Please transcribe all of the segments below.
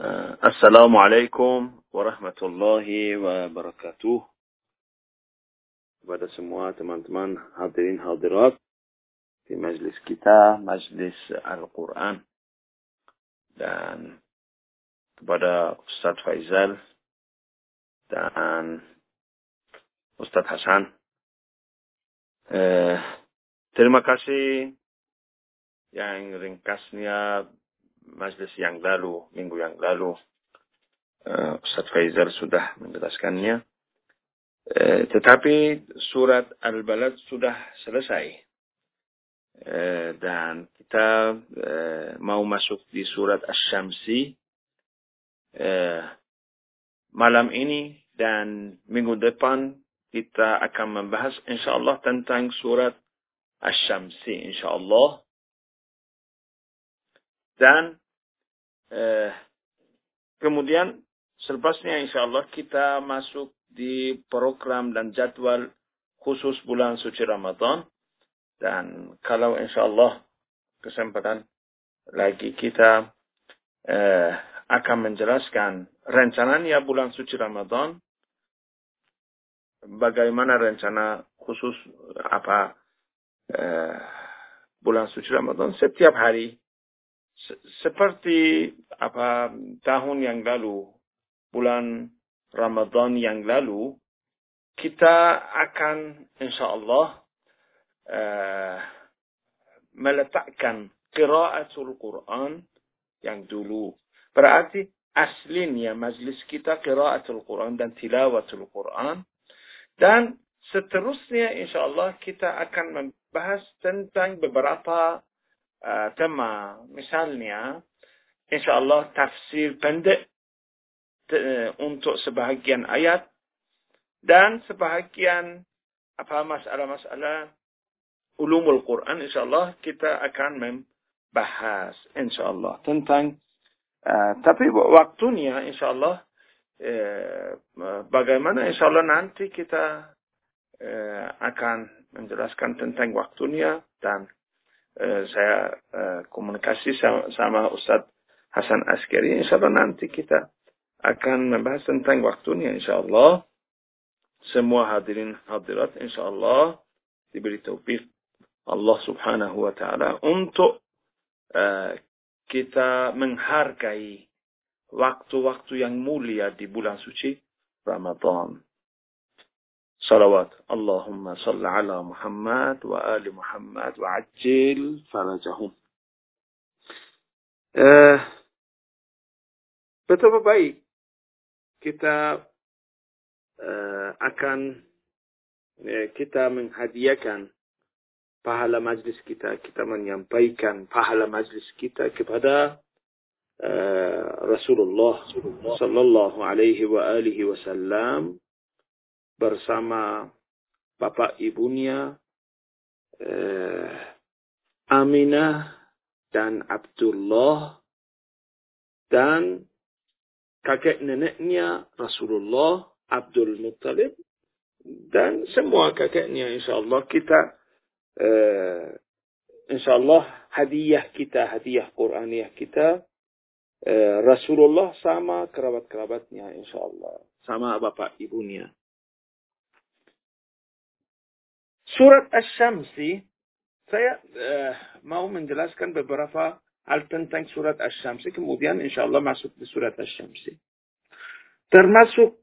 Uh, Assalamualaikum warahmatullahi wabarakatuh. Kepada semua teman-teman hadirin hadirat di majlis kita, majlis Al-Quran. Dan kepada Ustadz Faizal dan Ustadz Hasan. Uh, terima kasih yang ringkasnya majlis yang lalu, minggu yang lalu, uh, Ustaz Faizal sudah menjelaskannya. Uh, tetapi surat Al-Balad sudah selesai. Uh, dan kita uh, mau masuk di surat Asy-Syamsi uh, malam ini dan minggu depan kita akan membahas insyaallah tentang surat Asy-Syamsi insyaallah. Dan Eh, kemudian selepasnya insya Allah kita masuk di program dan jadwal khusus bulan suci Ramadan. Dan kalau insya Allah kesempatan lagi kita eh, akan menjelaskan rencananya bulan suci Ramadan. Bagaimana rencana khusus apa eh, bulan suci Ramadan setiap hari seperti apa tahun yang lalu, bulan Ramadan yang lalu, kita akan insya Allah uh, meletakkan qiraatul Quran yang dulu. Berarti aslinya majlis kita qiraatul Quran dan tilawatul Quran. Dan seterusnya insya Allah kita akan membahas tentang beberapa uh, tema. Misalnya, insya Allah tafsir pendek uh, untuk sebahagian ayat dan sebahagian apa masalah-masalah ulumul Quran insya Allah kita akan membahas insya Allah tentang uh, tapi waktunya insya Allah uh, bagaimana insya Allah nanti kita uh, akan menjelaskan tentang waktunya dan Eh, saya uh, komunikasi sama, sama Ustadz Hasan Askari. Insya Allah nanti kita akan membahas tentang waktunya insya Allah. Semua hadirin hadirat insya Allah diberi taufik Allah subhanahu wa ta'ala untuk uh, kita menghargai waktu-waktu yang mulia di bulan suci Ramadan. صلوات اللهم صل على محمد وآل محمد وعجل فرجهم uh, betapa baik kita uh, akan uh, kita menghadiahkan pahala majlis kita kita menyampaikan pahala majlis kita kepada uh, Rasulullah sallallahu alaihi wa alihi wasallam bersama bapak ibunya eh, Aminah dan Abdullah dan kakek neneknya Rasulullah Abdul Muttalib dan semua kakeknya insyaallah kita eh, insyaallah hadiah kita hadiah Qur'aniyah kita eh, Rasulullah sama kerabat-kerabatnya insyaallah. Sama bapak ibunya Surat Asy-Syamsi saya uh, mau menjelaskan beberapa hal tentang surat Asy-Syamsi kemudian insyaallah masuk di surat Asy-Syamsi. Termasuk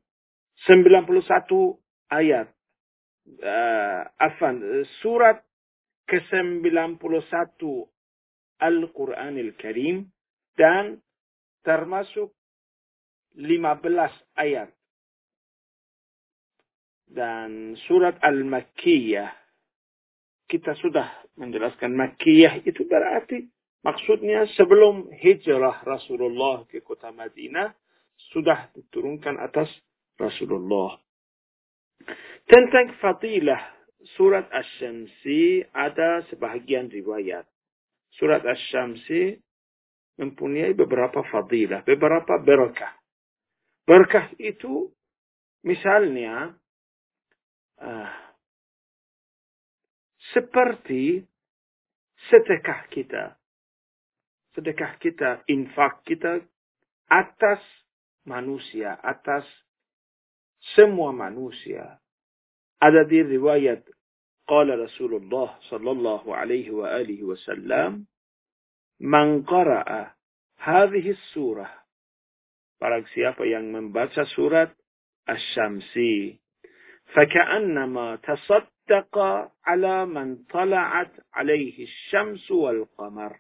91 ayat uh, afan surat ke-91 Al-Qur'anil Karim dan termasuk 15 ayat dan surat Al-Makkiyah kita sudah menjelaskan Makkiyah itu berarti maksudnya sebelum hijrah Rasulullah ke kota Madinah sudah diturunkan atas Rasulullah. Tentang fadilah surat Asy-Syamsi ada sebahagian riwayat. Surat Asy-Syamsi mempunyai beberapa fadilah, beberapa berkah. Berkah itu misalnya uh, seperti sedekah kita. Sedekah kita, infak kita atas manusia, atas semua manusia. Ada di riwayat qala Rasulullah sallallahu alaihi wa alihi wasallam man qara'a hadhihi surah Barang siapa yang membaca surat Asy-Syamsi فكأنما تصدق على من طلعت عليه الشمس والقمر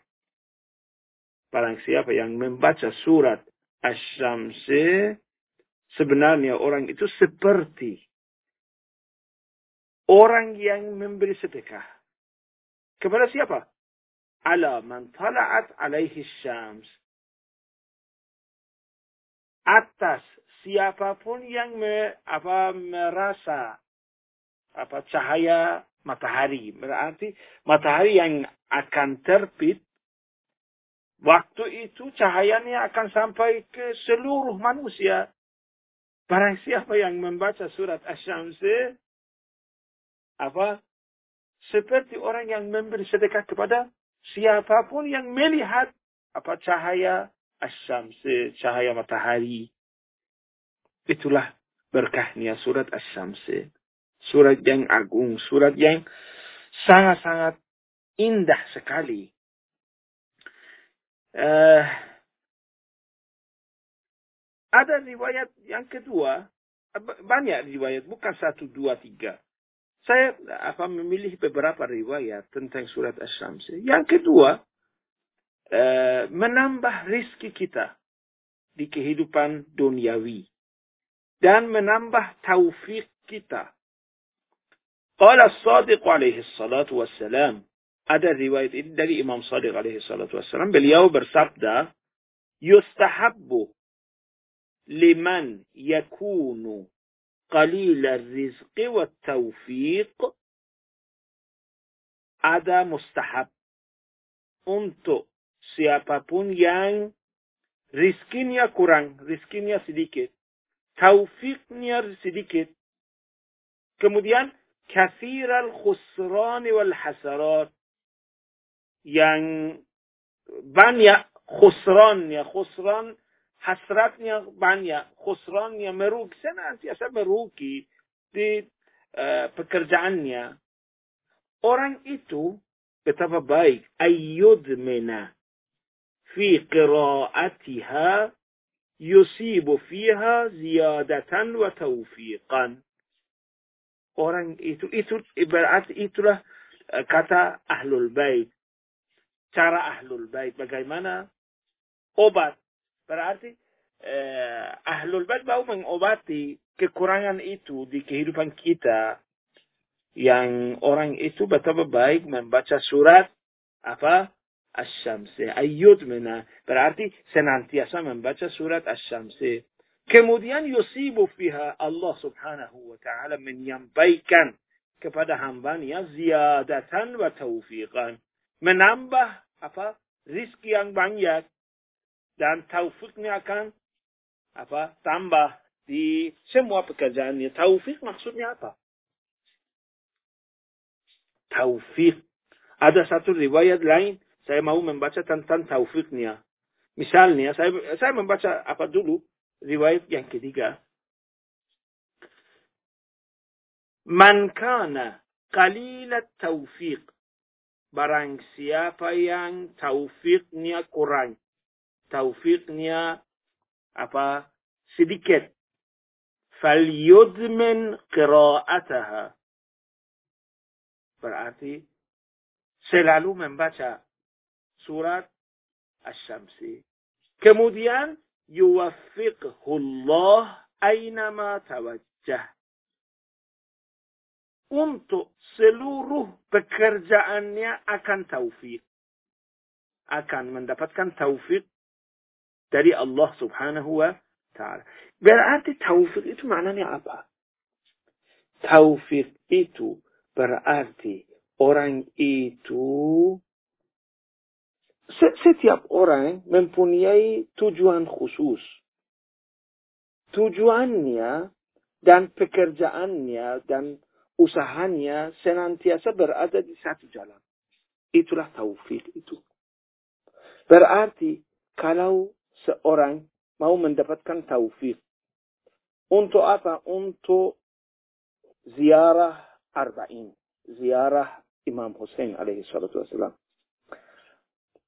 Barang siapa yang membaca surat Asy-Syamsi sebenarnya orang itu seperti orang yang memberi sedekah. Kepada siapa? Ala man tala'at alaihi syams. Atas siapa pun yang me, apa merasa apa cahaya matahari berarti matahari yang akan terbit Waktu itu cahayanya akan sampai ke seluruh manusia. Barang siapa yang membaca surat Asy-Syams apa seperti orang yang memberi sedekah kepada siapa pun yang melihat apa cahaya Asy-Syams, cahaya matahari. Itulah berkahnya surat Asy-Syams. Surat yang agung, surat yang sangat-sangat indah sekali Uh, ada riwayat yang kedua, banyak riwayat, bukan satu, dua, tiga. Saya apa memilih beberapa riwayat tentang surat Asy-Syams. Yang kedua, uh, menambah rizki kita di kehidupan duniawi dan menambah taufik kita. Qala as-Sadiq alaihi salatu wassalam ada riwayat ini dari Imam Sadiq alaihi salatu wassalam. Beliau bersabda, yustahabbu liman yakunu rizqi wa taufiq ada mustahab untuk siapapun yang rizkinya kurang, rizkinya sedikit, توفیق نیاز سیدیکت کمودیان کثیر الخسران و الحسرات یعنی بن خسران یا خسران حسرت یا بن خسران یا مروک. سن از یا سب مروکی دی آه، پکر جعن یا اورن ایتو بتفا بایک ایود منه فی قراعتها yusibu fiha ziyadatan wa taufiqan. Orang itu, itu berarti itulah kata ahlul bait. Cara ahlul bait bagaimana? Obat. Berarti eh, ahlul bait mau mengobati kekurangan itu di kehidupan kita. Yang orang itu betapa baik membaca surat apa Asy-Syamsi ayyud mina berarti senantiasa membaca surat Asy-Syamsi kemudian yusibu fiha Allah Subhanahu wa taala menyampaikan kepada hambanya ziyadatan wa taufiqan menambah apa rizki yang banyak dan taufiknya akan apa tambah di semua pekerjaannya. Taufik maksudnya apa? Taufik. Ada satu riwayat lain, saya mau membaca tentang taufiknya. Misalnya, saya saya membaca apa dulu riwayat yang ketiga. Man kana qalilat taufiq barang siapa yang taufiknya kurang, taufiknya apa sedikit, falyudmin qira'ataha. Berarti selalu membaca surat Asy-Syamsi. Kemudian yuwaffiqhu Allah aynama tawajjah untuk seluruh pekerjaannya akan taufik. Akan mendapatkan taufik dari Allah subhanahu wa ta'ala. Berarti taufik itu maknanya apa? Taufik itu berarti orang itu setiap orang mempunyai tujuan khusus. Tujuannya dan pekerjaannya dan usahanya senantiasa berada di satu jalan. Itulah taufik itu. Berarti kalau seorang mau mendapatkan taufik. Untuk apa? Untuk ziarah arba'in. Ziarah Imam Hussein alaihi salatu wassalam.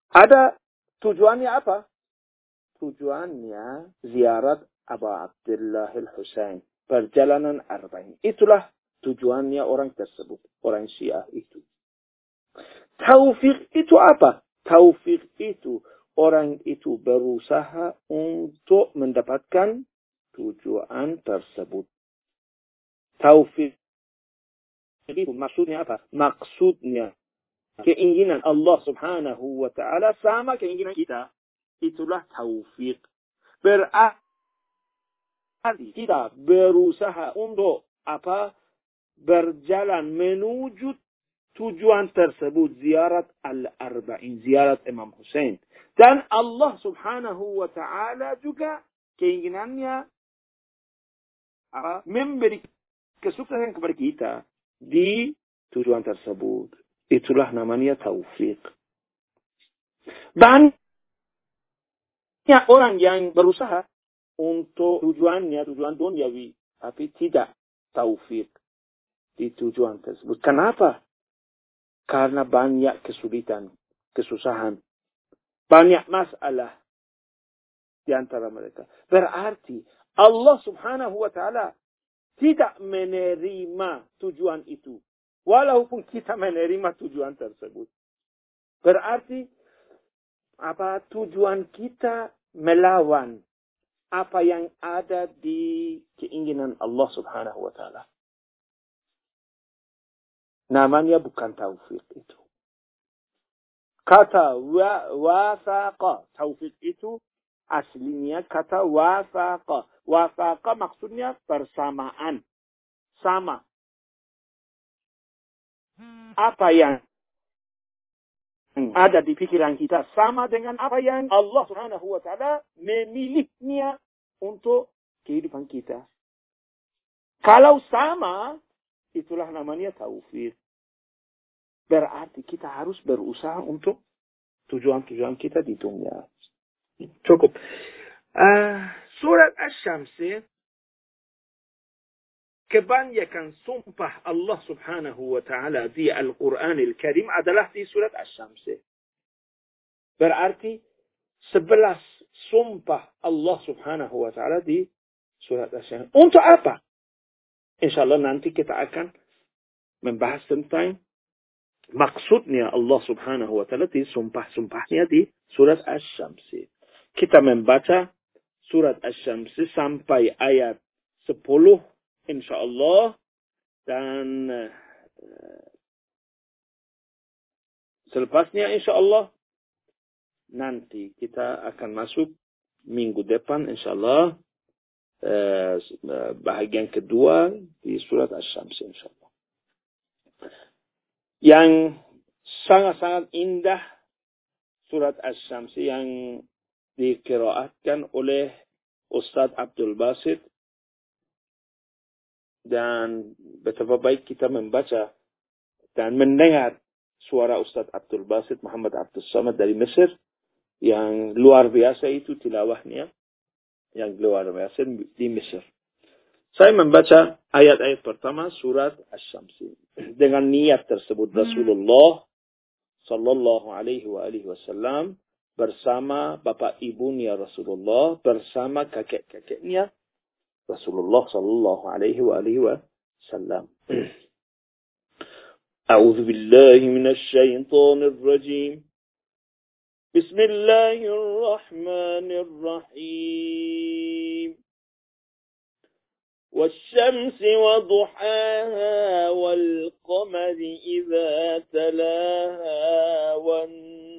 Ada tujuannya apa? Tujuannya ziarat Abu Abdullah al-Husain. Perjalanan arba'in. Itulah tujuannya orang tersebut. Orang Syiah itu. Taufik itu apa? Taufik itu orang itu berusaha untuk mendapatkan tujuan tersebut. Taufik itu maksudnya apa? Maksudnya keinginan Allah subhanahu wa ta'ala sama keinginan kita. Itulah taufik. Berarti kita berusaha untuk apa? Berjalan menuju tujuan tersebut ziarat al-arba'in, ziarat Imam Hussein. Dan Allah subhanahu wa ta'ala juga keinginannya apa, memberi kesuksesan kepada kita di tujuan tersebut. Itulah namanya taufik. Banyak orang yang berusaha untuk tujuannya, tujuan duniawi, tapi tidak taufik di tujuan tersebut. Kenapa? Karena banyak kesulitan, kesusahan. Banyak masalah di antara mereka. Berarti Allah subhanahu wa ta'ala tidak menerima tujuan itu. Walaupun kita menerima tujuan tersebut. Berarti apa tujuan kita melawan apa yang ada di keinginan Allah subhanahu wa ta'ala. Namanya bukan taufik itu. Kata wa, wafaqa. Taufik itu aslinya kata wafaqa. Wafaqa maksudnya persamaan. Sama. Apa yang ada di pikiran kita sama dengan apa yang Allah Subhanahu wa taala memilihnya untuk kehidupan kita. Kalau sama, itulah namanya taufik. Berarti kita harus berusaha untuk tujuan-tujuan kita di dunia. Cukup. Uh, surat Asy-Syams kebanyakan sumpah Allah Subhanahu wa taala di Al-Qur'an Al-Karim adalah di surat Asy-Syams. Berarti sebelas sumpah Allah Subhanahu wa taala di surat Asy-Syams. Untuk apa? Insyaallah nanti kita akan membahas tentang maksudnya Allah subhanahu wa ta'ala di sumpah-sumpahnya di surat Asy-Syams. Kita membaca surat Asy-Syams sampai ayat 10 insyaallah dan uh, selepasnya insyaallah nanti kita akan masuk minggu depan insyaallah uh, bahagian kedua di surat Asy-Syams insyaallah. Yang sangat-sangat indah surat Asy-Syams yang dikiraatkan oleh Ustadz Abdul Basit dan betapa baik kita membaca dan mendengar suara Ustadz Abdul Basit Muhammad Abdul Samad dari Mesir yang luar biasa itu tilawahnya yang luar biasa di Mesir. Saya membaca ayat-ayat pertama surat Asy-Syams dengan niat tersebut Rasulullah sallallahu alaihi wa alihi wasallam bersama bapak ibunya Rasulullah bersama kakek-kakeknya Rasulullah sallallahu alaihi wa alihi wasallam. أعوذ بالله من الشيطان الرجيم بسم الله الرحمن الرحيم والشمس وضحاها والقمر إذا تلاها والنهار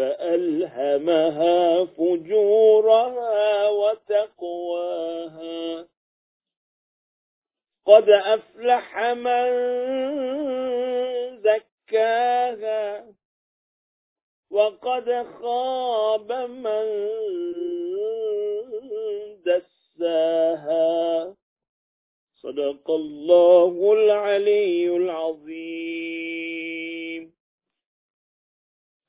فألهمها فجورها وتقواها. قد أفلح من زكاها وقد خاب من دساها. صدق الله العلي العظيم.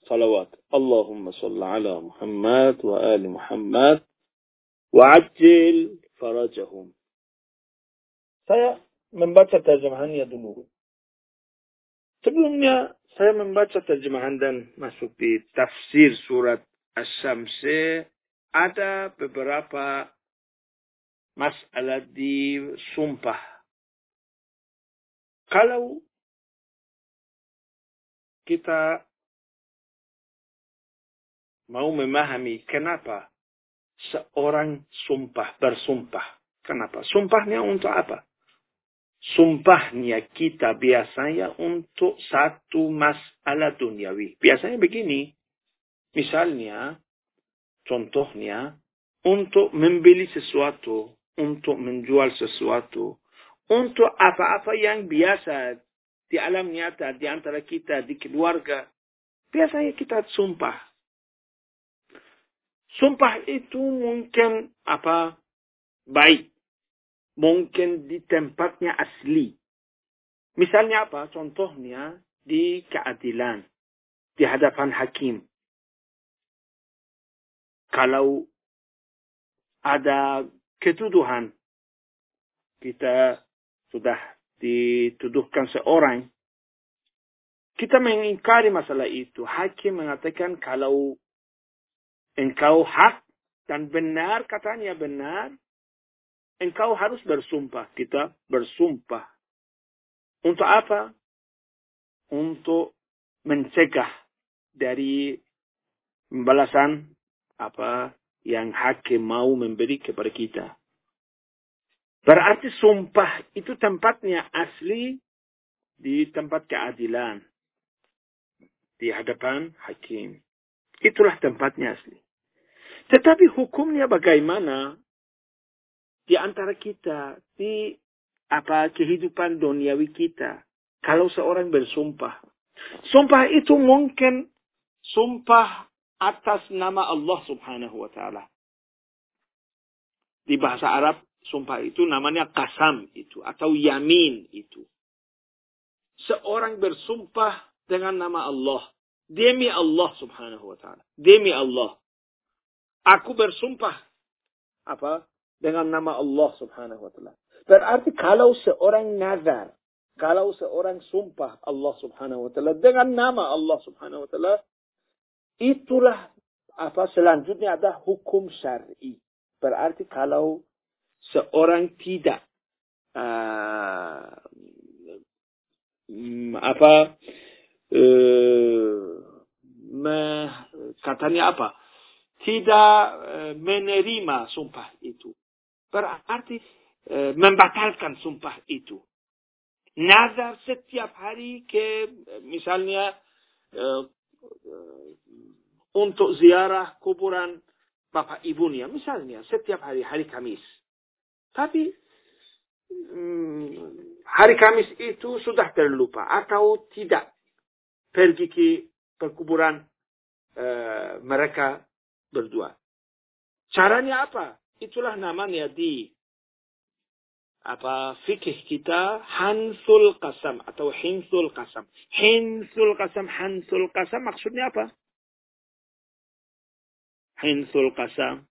صلوات اللهم صل على محمد وآل محمد وعجل فرجهم Saya membaca terjemahannya dulu. Sebelumnya saya membaca terjemahan dan masuk di tafsir surat As-Samsi ada beberapa masalah di sumpah. Kalau kita mau memahami kenapa seorang sumpah bersumpah. Kenapa? Sumpahnya untuk apa? sumpahnya kita biasanya untuk satu masalah duniawi. Biasanya begini, misalnya, contohnya, untuk membeli sesuatu, untuk menjual sesuatu, untuk apa-apa yang biasa di alam nyata, di antara kita, di keluarga, biasanya kita sumpah. Sumpah itu mungkin apa baik mungkin di tempatnya asli. Misalnya apa? Contohnya di keadilan, di hadapan hakim. Kalau ada ketuduhan, kita sudah dituduhkan seorang, kita mengingkari masalah itu. Hakim mengatakan kalau engkau hak dan benar, katanya benar, engkau harus bersumpah. Kita bersumpah. Untuk apa? Untuk mencegah dari pembalasan apa yang hakim mau memberi kepada kita. Berarti sumpah itu tempatnya asli di tempat keadilan. Di hadapan hakim. Itulah tempatnya asli. Tetapi hukumnya bagaimana? di antara kita, di apa kehidupan duniawi kita. Kalau seorang bersumpah. Sumpah itu mungkin sumpah atas nama Allah subhanahu wa ta'ala. Di bahasa Arab, sumpah itu namanya kasam itu. Atau yamin itu. Seorang bersumpah dengan nama Allah. Demi Allah subhanahu wa ta'ala. Demi Allah. Aku bersumpah. Apa? dengan nama Allah subhanahu wa ta'ala. Berarti kalau seorang nazar, kalau seorang sumpah Allah subhanahu wa ta'ala dengan nama Allah subhanahu wa ta'ala, itulah apa selanjutnya ada hukum syar'i. Berarti kalau seorang tidak uh, apa uh, me, katanya apa tidak uh, menerima sumpah itu berarti e, membatalkan sumpah itu. Nazar setiap hari ke misalnya untuk ziarah kuburan bapak ibunya, misalnya setiap hari hari Kamis. Tapi hmm, hari Kamis itu sudah terlupa atau tidak pergi ke perkuburan e, mereka berdua. Caranya apa? itulah namanya di apa fikih kita hansul kasam atau hinsul kasam. Hinsul kasam, hansul kasam maksudnya apa? Hinsul kasam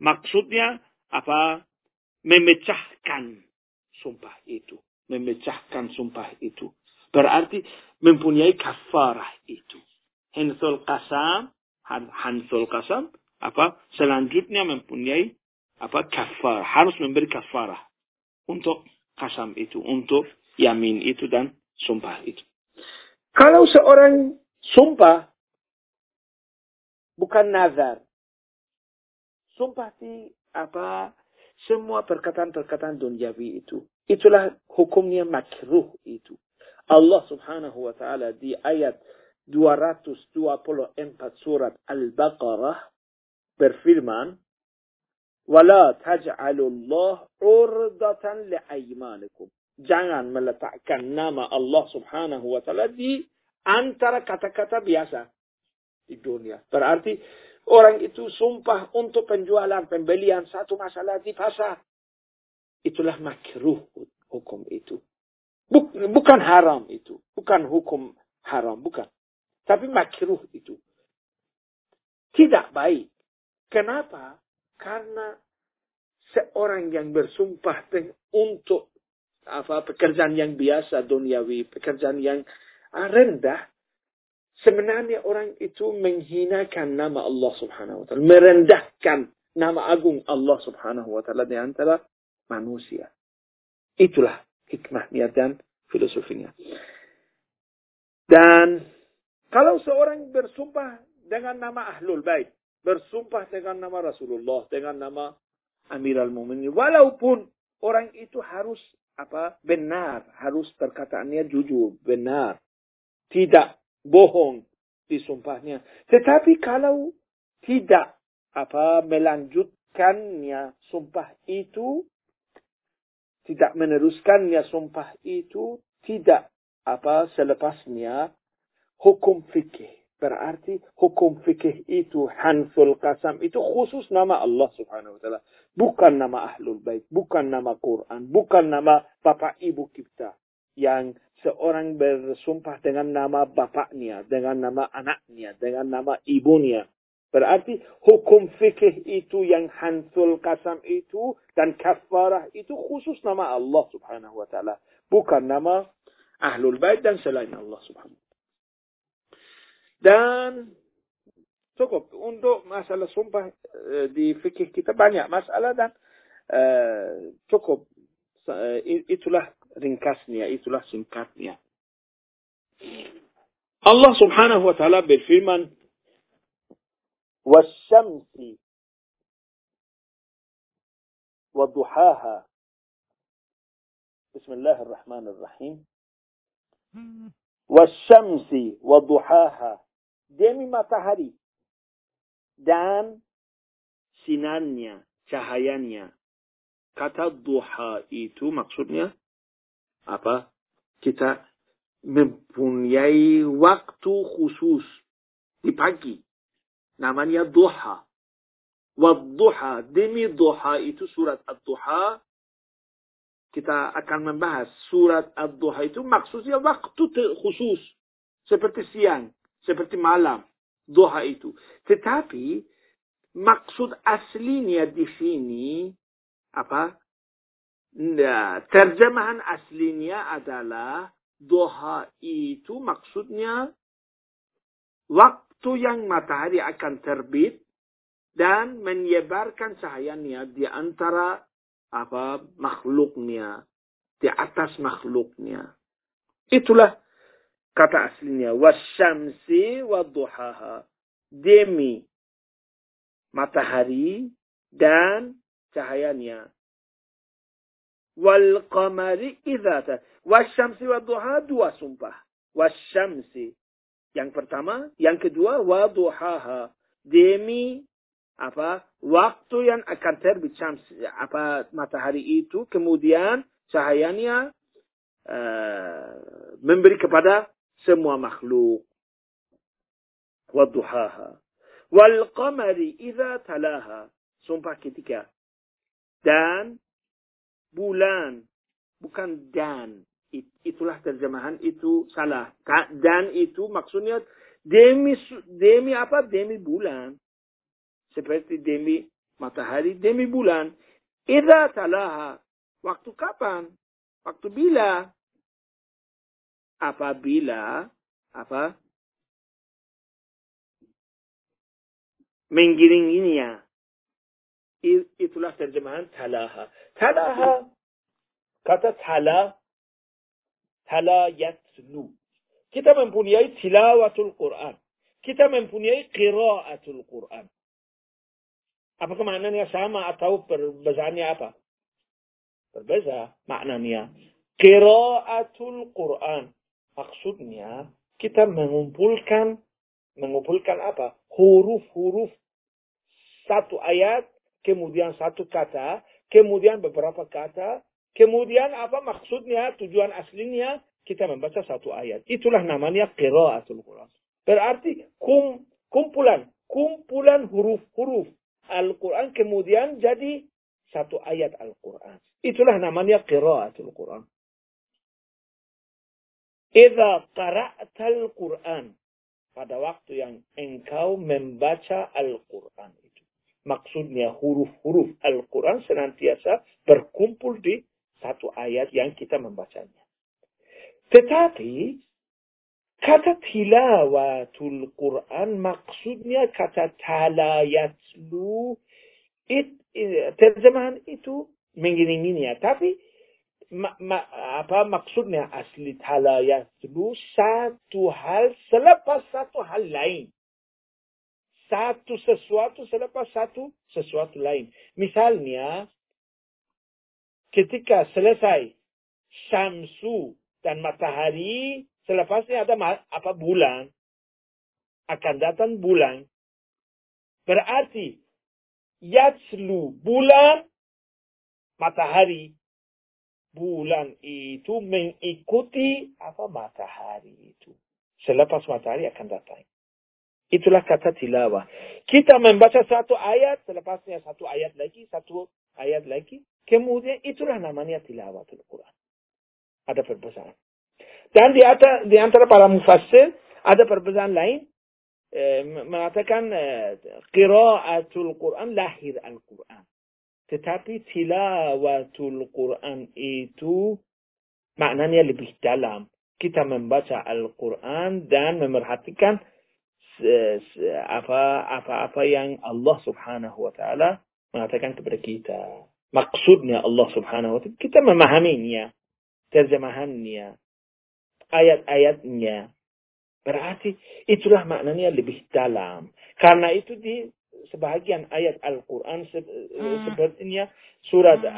maksudnya apa? Memecahkan sumpah itu, memecahkan sumpah itu. Berarti mempunyai kafarah itu. Hinsul kasam, hansul kasam apa? Selanjutnya mempunyai apa kafar harus memberi kafarah untuk kasam itu, untuk yamin itu dan sumpah itu. Kalau seorang sumpah bukan nazar, sumpah di apa semua perkataan-perkataan duniawi itu, itulah hukumnya makruh itu. Allah Subhanahu wa taala di ayat 224 surat Al-Baqarah berfirman, Wala taj'alullah urdatan li'aymanikum. Jangan meletakkan nama Allah subhanahu wa ta'ala di antara kata-kata biasa di dunia. Berarti orang itu sumpah untuk penjualan, pembelian satu masalah di pasar. Itulah makruh hukum itu. Bukan haram itu. Bukan hukum haram. Bukan. Tapi makruh itu. Tidak baik. Kenapa? Karena seorang yang bersumpah untuk apa pekerjaan yang biasa duniawi, pekerjaan yang rendah, sebenarnya orang itu menghinakan nama Allah Subhanahu wa taala, merendahkan nama agung Allah Subhanahu wa taala di antara manusia. Itulah hikmahnya dan filosofinya. Dan kalau seorang bersumpah dengan nama Ahlul Bait, bersumpah dengan nama Rasulullah, dengan nama Amirul Mukminin. Walaupun orang itu harus apa benar, harus perkataannya jujur, benar, tidak bohong di sumpahnya. Tetapi kalau tidak apa melanjutkannya sumpah itu, tidak meneruskannya sumpah itu, tidak apa selepasnya hukum fikih Berarti hukum fikih itu hanful kasam itu khusus nama Allah subhanahu wa ta'ala. Bukan nama ahlul bait, bukan nama Quran, bukan nama bapak ibu kita. Yang seorang bersumpah dengan nama bapaknya, dengan nama anaknya, dengan nama ibunya. Berarti hukum fikih itu yang hanful kasam itu dan kafarah itu khusus nama Allah subhanahu wa ta'ala. Bukan nama ahlul bait dan selain Allah subhanahu dan cukup untuk masalah sumpah eh, di fikih kita banyak masalah dan uh, cukup uh, itulah ringkasnya, itulah singkatnya. Allah Subhanahu wa taala berfirman "Was-syamsi wa-duhaha" Bismillahirrahmanirrahim. "Was-syamsi wa-duhaha" demi matahari dan sinarnya, cahayanya. Kata duha itu maksudnya apa? Kita mempunyai waktu khusus di pagi. Namanya duha. Wadduha, demi duha itu surat ad-duha. Kita akan membahas surat ad-duha itu maksudnya waktu khusus. Seperti siang seperti malam, doha itu. Tetapi maksud aslinya di sini apa? Nah, terjemahan aslinya adalah doha itu maksudnya waktu yang matahari akan terbit dan menyebarkan cahayanya di antara apa makhluknya, di atas makhluknya. Itulah kata aslinya wasyamsi wadduhaha demi matahari dan cahayanya wal qamari idza wasyamsi wadduha dua sumpah wasyamsi yang pertama yang kedua wadduhaha demi apa waktu yang akan terbit syams apa matahari itu kemudian cahayanya uh, memberi kepada semua makhluk. Wadduhaha. Wal qamari idza talaha. Sumpah ketiga. Dan bulan. Bukan dan. Itulah terjemahan itu salah. Dan itu maksudnya demi demi apa? Demi bulan. Seperti demi matahari, demi bulan. Idza talaha. Waktu kapan? Waktu bila? apabila apa menggiringinya itulah terjemahan talaha talaha kata tala tala yatlu kita mempunyai tilawatul Quran. Kita mempunyai qiraatul Quran. Apakah maknanya sama atau perbezaannya apa? Berbeza maknanya. Qiraatul Quran. Maksudnya kita mengumpulkan mengumpulkan apa? Huruf-huruf. Satu ayat kemudian satu kata, kemudian beberapa kata, kemudian apa maksudnya, tujuan aslinya, kita membaca satu ayat. Itulah namanya qiraatul Quran. Berarti kum, kumpulan, kumpulan huruf-huruf Al-Quran kemudian jadi satu ayat Al-Quran. Itulah namanya qiraatul Quran. Idza qara'tal Quran pada waktu yang engkau membaca Al-Quran itu. Maksudnya huruf-huruf Al-Quran senantiasa berkumpul di satu ayat yang kita membacanya. Tetapi kata tilawatul Quran maksudnya kata talayatlu it, terjemahan itu mengini-gini ya. Tapi ma, ma, apa maksudnya asli talayatlu satu hal selepas satu hal lain. Satu sesuatu selepas satu sesuatu lain. Misalnya, ketika selesai Syamsu dan matahari, selepasnya ada apa bulan. Akan datang bulan. Berarti, yatslu bulan, matahari bulan itu mengikuti apa matahari itu. Selepas matahari akan datang. Itulah kata tilawah. Kita membaca satu ayat, selepasnya satu ayat lagi, satu ayat lagi. Kemudian itulah namanya tilawah Al-Quran. Ada perbedaan. Dan di, antara, di antara para mufassir, ada perbedaan lain. Eh, mengatakan eh, qiraatul Quran lahir Al-Quran. Tetapi tilawatul Quran itu maknanya lebih dalam. Kita membaca Al-Quran dan memerhatikan apa-apa yang Allah subhanahu wa ta'ala mengatakan kepada kita. Maksudnya Allah subhanahu wa ta'ala. Kita memahaminya. Terjemahannya. Ayat-ayatnya. Berarti itulah maknanya lebih dalam. Karena itu di sebahagian ayat Al-Quran hmm. sepertinya surat hmm.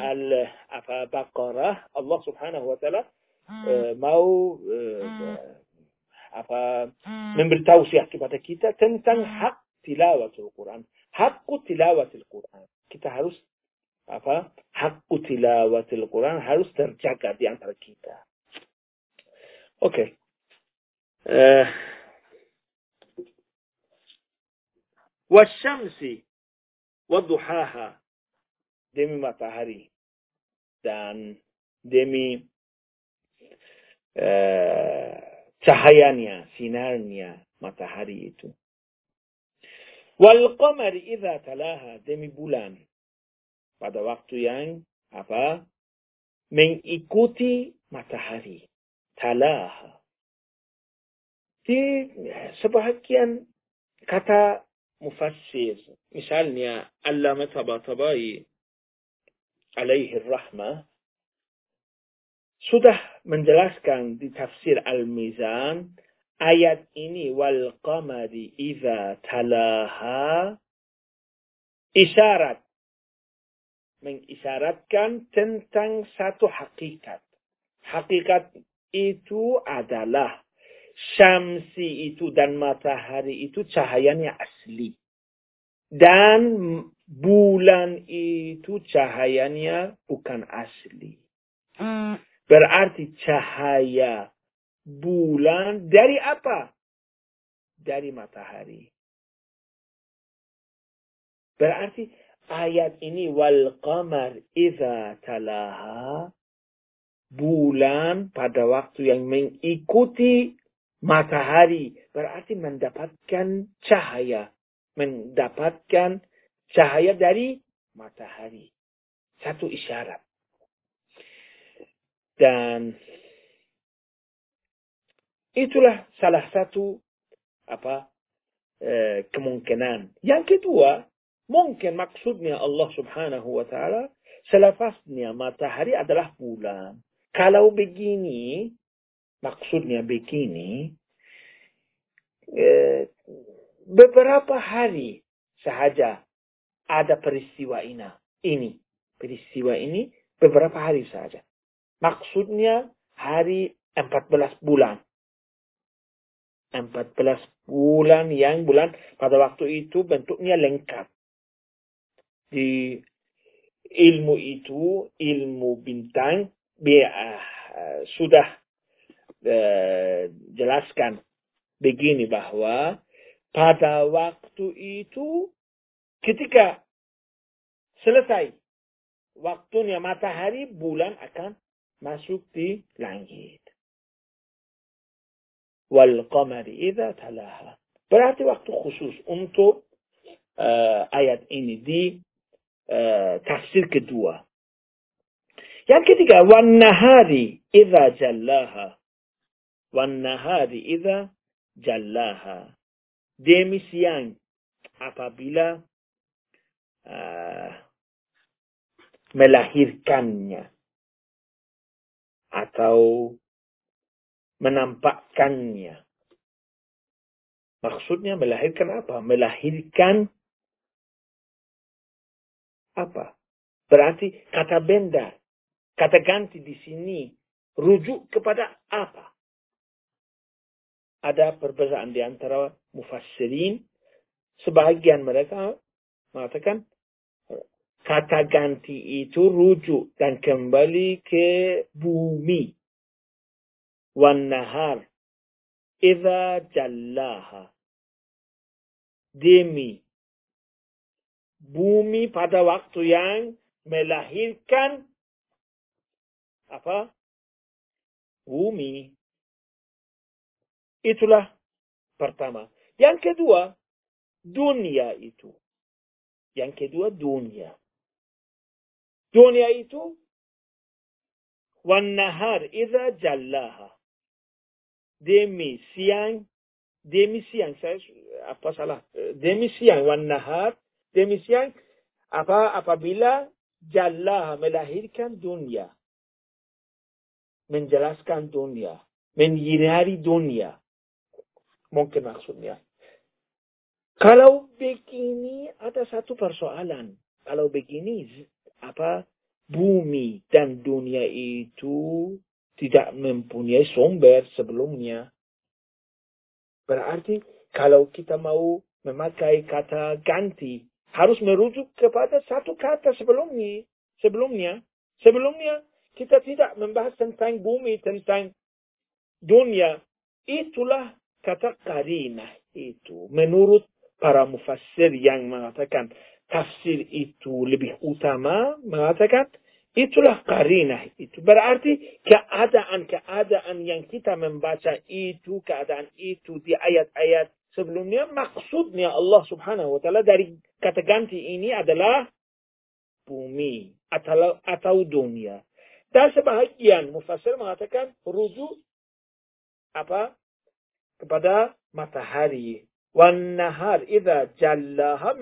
Al-Baqarah Allah Subhanahu wa taala hmm. uh, mau uh, hmm. apa hmm. memberi tausiah kepada kita tentang hmm. hak tilawatul Quran. Hak tilawatul Quran. Kita harus apa? Hak tilawatul Quran harus terjaga di antara kita. Oke. Okay. Uh, Wasyamsi waduhaha demi matahari dan demi uh, cahayanya, sinarnya matahari itu. Wal qamari idza talaha demi bulan pada waktu yang apa? mengikuti matahari. Talaha. Di sebahagian kata mufassir. Misalnya Allama Tabatabai alaihi rahmah sudah menjelaskan di tafsir Al-Mizan ayat ini wal qamari idza talaha isyarat mengisyaratkan tentang satu hakikat. Hakikat itu adalah syamsi itu dan matahari itu cahayanya asli. Dan bulan itu cahayanya bukan asli. Hmm. Berarti cahaya bulan dari apa? Dari matahari. Berarti ayat ini wal qamar idza talaha bulan pada waktu yang mengikuti matahari berarti mendapatkan cahaya. Mendapatkan cahaya dari matahari. Satu isyarat. Dan itulah salah satu apa eh, kemungkinan. Yang kedua, mungkin maksudnya Allah Subhanahu wa taala selepasnya matahari adalah bulan. Kalau begini, maksudnya begini, eh, beberapa hari saja ada peristiwa ini. Ini peristiwa ini beberapa hari saja. Maksudnya hari 14 bulan. 14 bulan yang bulan pada waktu itu bentuknya lengkap. Di ilmu itu, ilmu bintang, biar, uh, sudah uh, jelaskan begini bahwa pada waktu itu ketika selesai waktunya matahari bulan akan masuk di langit. Wal qamari idza talaha. Berarti waktu khusus untuk uh, ayat ini di tafsir kedua. Yang ketiga, wan nahari idza jallaha. Wan nahari jallaha. Demi siang apabila uh, melahirkannya atau menampakkannya. Maksudnya melahirkan apa? Melahirkan apa? Berarti kata benda, kata ganti di sini rujuk kepada apa? Ada perbedaan di antara mufassirin. Sebagian mereka mengatakan kata ganti itu rujuk dan kembali ke bumi. Wan nahar. Iza jallaha. Demi. Bumi pada waktu yang melahirkan apa? Bumi. Itulah pertama. Yang kedua, dunia itu. Yang kedua, dunia. Dunia itu wan nahar idza jallaha. Demi siang, demi siang saya apa salah? Demi siang wan nahar, demi siang apa apabila jallaha melahirkan dunia. Menjelaskan dunia, menyinari dunia. Mungkin maksudnya. Kalau begini ada satu persoalan. Kalau begini apa bumi dan dunia itu tidak mempunyai sumber sebelumnya. Berarti kalau kita mau memakai kata ganti, harus merujuk kepada satu kata sebelumnya. Sebelumnya, sebelumnya kita tidak membahas tentang bumi, tentang dunia. Itulah kata karinah itu. Menurut para mufassir yang mengatakan tafsir itu lebih utama mengatakan itulah karinah itu. Berarti keadaan-keadaan yang kita membaca itu, keadaan itu di ayat-ayat sebelumnya, maksudnya Allah subhanahu wa ta'ala dari kata ganti ini adalah bumi atau, atau dunia. Dan sebahagian mufassir mengatakan rujuk apa kepada matahari Wan nahar idza jallaha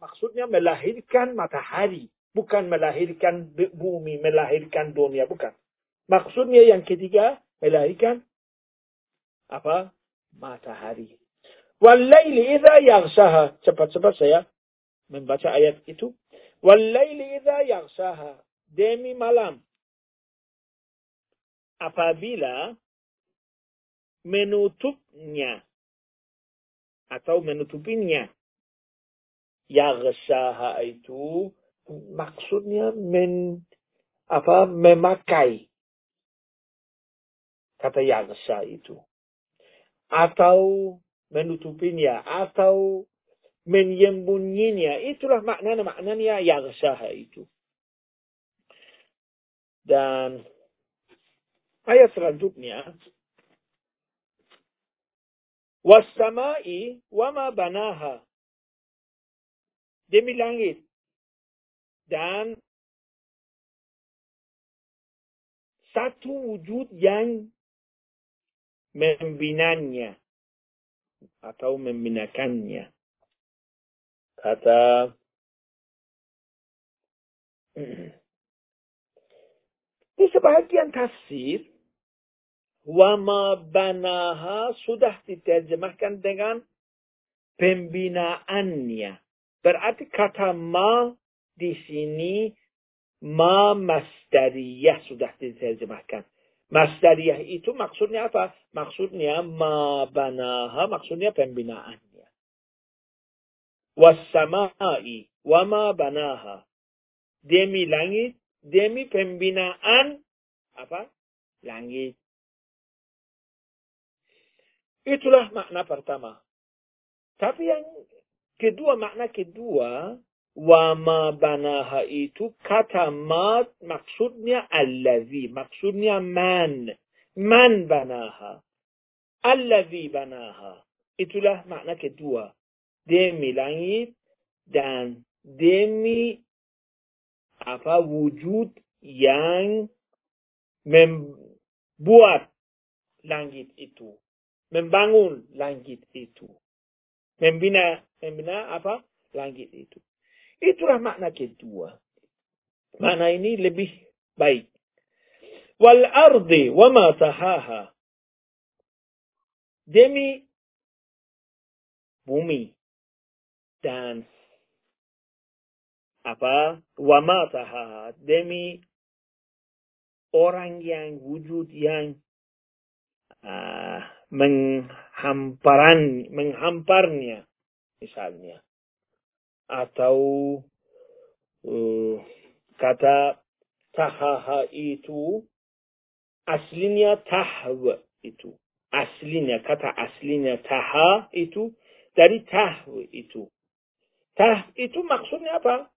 maksudnya melahirkan matahari, bukan melahirkan bumi, melahirkan dunia, bukan. Maksudnya yang ketiga melahirkan apa? Matahari. Walaili idza yaghshaha. Cepat-cepat saya membaca ayat itu. Walaili idza yaghshaha. Demi malam. Apabila menutupnya atau menutupinya. Yaghshaha itu maksudnya men, apa memakai kata yaghsha itu atau menutupinya atau menyembunyinya itulah maknanya maknanya yaghshaha itu dan ayat selanjutnya Wassamai wama banaha. Demi langit. Dan satu wujud yang membinanya atau membinakannya. Kata di sebagian tafsir Wama banaha sudah diterjemahkan dengan pembinaannya. Berarti kata ma di sini ma masdariyah sudah diterjemahkan. Masdariyah itu maksudnya apa? Maksudnya ma banaha, maksudnya pembinaannya. Wassamai wama banaha. Demi langit, demi pembinaan apa? Langit. Itulah makna pertama. Tapi yang kedua, makna kedua, wama banaha itu kata mat maksudnya allazi, maksudnya man. Man banaha. Allazi banaha. Itulah makna kedua. Demi langit dan demi apa wujud yang membuat langit itu, membangun langit itu, membina membina apa langit itu. Itulah makna kedua. Makna ini lebih baik. Wal ardi wa ma tahaha. Demi bumi dan apa? Wamataha demi orang yang wujud yang uh, menghamparan menghamparnya misalnya. Atau uh, kata tahaha itu aslinya tahw itu. Aslinya kata aslinya taha itu dari tahw itu tah itu maksudnya apa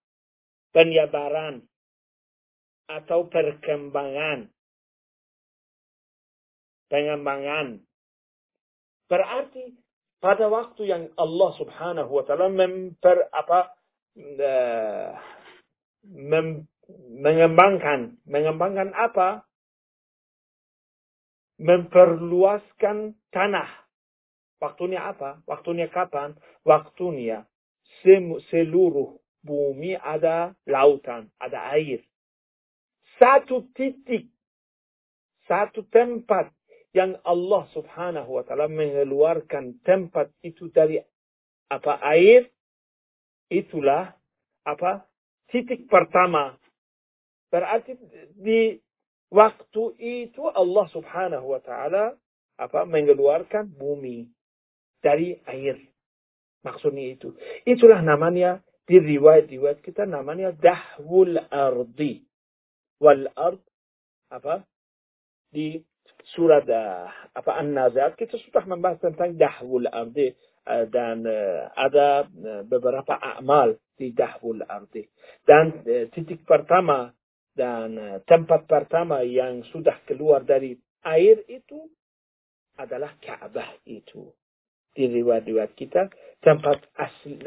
penyebaran atau perkembangan. Pengembangan. Berarti pada waktu yang Allah subhanahu wa ta'ala memper, apa, uh, mem, mengembangkan, mengembangkan apa? Memperluaskan tanah. Waktunya apa? Waktunya kapan? Waktunya seluruh bumi ada lautan, ada air. Satu titik, satu tempat yang Allah subhanahu wa ta'ala mengeluarkan tempat itu dari apa air, itulah apa titik pertama. Berarti di waktu itu Allah subhanahu wa ta'ala apa mengeluarkan bumi dari air. Maksudnya itu. Itulah namanya di riwayat-riwayat kita namanya dahwul ardi. Wal ard apa? Di surat uh, apa An-Nazi'at kita sudah membahas tentang dahwul ardi uh, dan uh, ada beberapa amal di dahwul ardi. Dan titik pertama dan tempat pertama yang sudah keluar dari air itu adalah Ka'bah itu di riwayat-riwayat kita, tempat asli,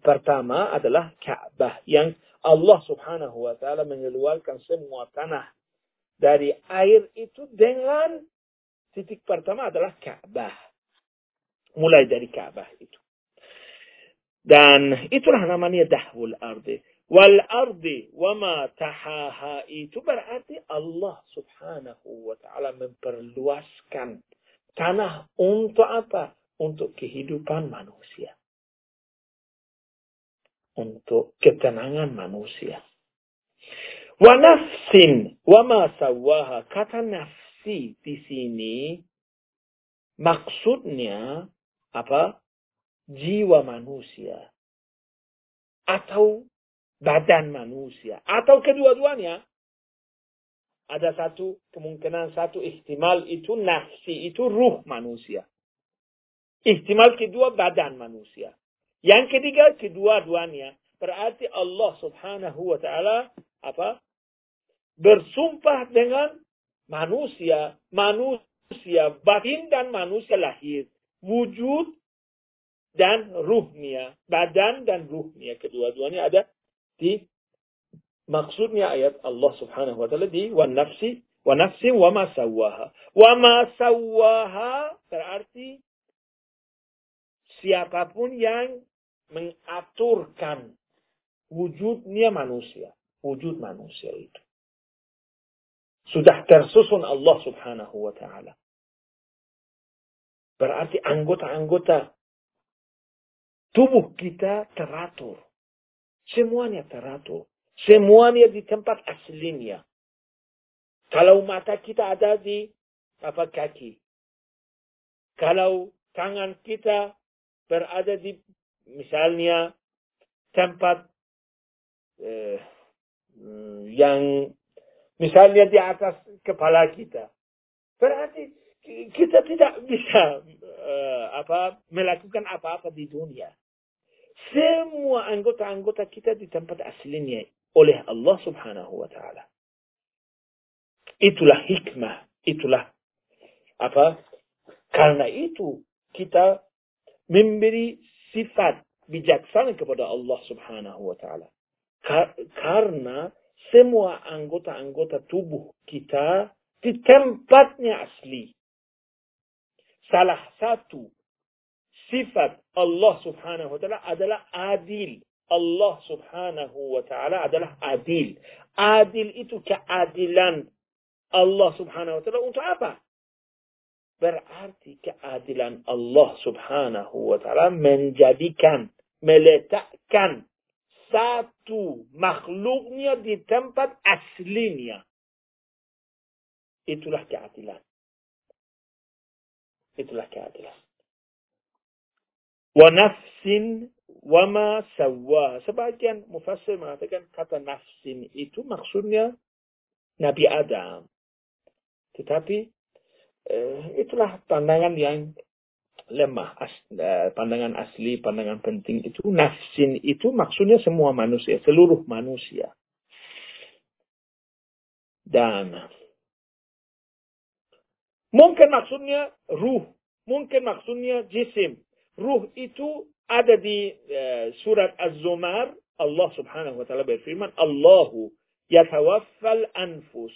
pertama adalah Ka'bah yang Allah subhanahu wa ta'ala mengeluarkan semua tanah dari air itu dengan titik pertama adalah Ka'bah. Mulai dari Ka'bah itu. Dan itulah namanya dahwul ardi. Wal ardi wama tahaha itu berarti Allah subhanahu wa ta'ala memperluaskan tanah untuk apa? Untuk kehidupan manusia. Untuk ketenangan manusia. Wa nafsin wa ma sawaha. Kata nafsi di sini maksudnya apa? Jiwa manusia. Atau badan manusia. Atau kedua-duanya. Ada satu kemungkinan satu ihtimal itu nafsi itu ruh manusia. Ihtimal kedua badan manusia. Yang ketiga kedua-duanya. Berarti Allah subhanahu wa ta'ala apa? Bersumpah dengan manusia. Manusia batin dan manusia lahir. Wujud dan ruhnya. Badan dan ruhnya. Kedua-duanya ada di maksudnya ayat Allah subhanahu wa ta'ala di wa nafsi wa nafsi wa ma sawaha. Wa ma sawaha berarti siapa pun yang mengaturkan wujudnya manusia. Wujud manusia itu. Sudah tersusun Allah subhanahu wa ta'ala. Berarti anggota-anggota tubuh kita teratur. Semuanya teratur. Semuanya di tempat aslinya. Kalau mata kita ada di apa kaki. Kalau tangan kita berada di misalnya tempat eh, yang misalnya di atas kepala kita. Berarti kita tidak bisa uh, apa melakukan apa-apa di dunia. Semua anggota-anggota kita di tempat aslinya oleh Allah Subhanahu wa taala. Itulah hikmah, itulah apa? Karena itu kita memberi sifat bijaksana kepada Allah Subhanahu wa taala. Karena semua anggota-anggota tubuh kita di tempatnya asli. Salah satu sifat Allah subhanahu wa ta'ala adalah adil. Allah subhanahu wa ta'ala adalah adil. Adil itu keadilan Allah subhanahu wa ta'ala untuk apa? Berarti keadilan Allah subhanahu wa ta'ala menjadikan, meletakkan satu makhluknya di tempat aslinya. Itulah keadilan. Itulah keadilan. Wa nafsin wa ma sawwa. Sebagian mufassir mengatakan kata nafsin itu maksudnya Nabi Adam. Tetapi eh, itulah pandangan yang lemah, as, uh, pandangan asli, pandangan penting itu nafsin itu maksudnya semua manusia, seluruh manusia. Dan mungkin maksudnya ruh, mungkin maksudnya jisim. Ruh itu ada di uh, surat Az-Zumar, Allah Subhanahu wa taala berfirman, Allahu yatawaffal anfus.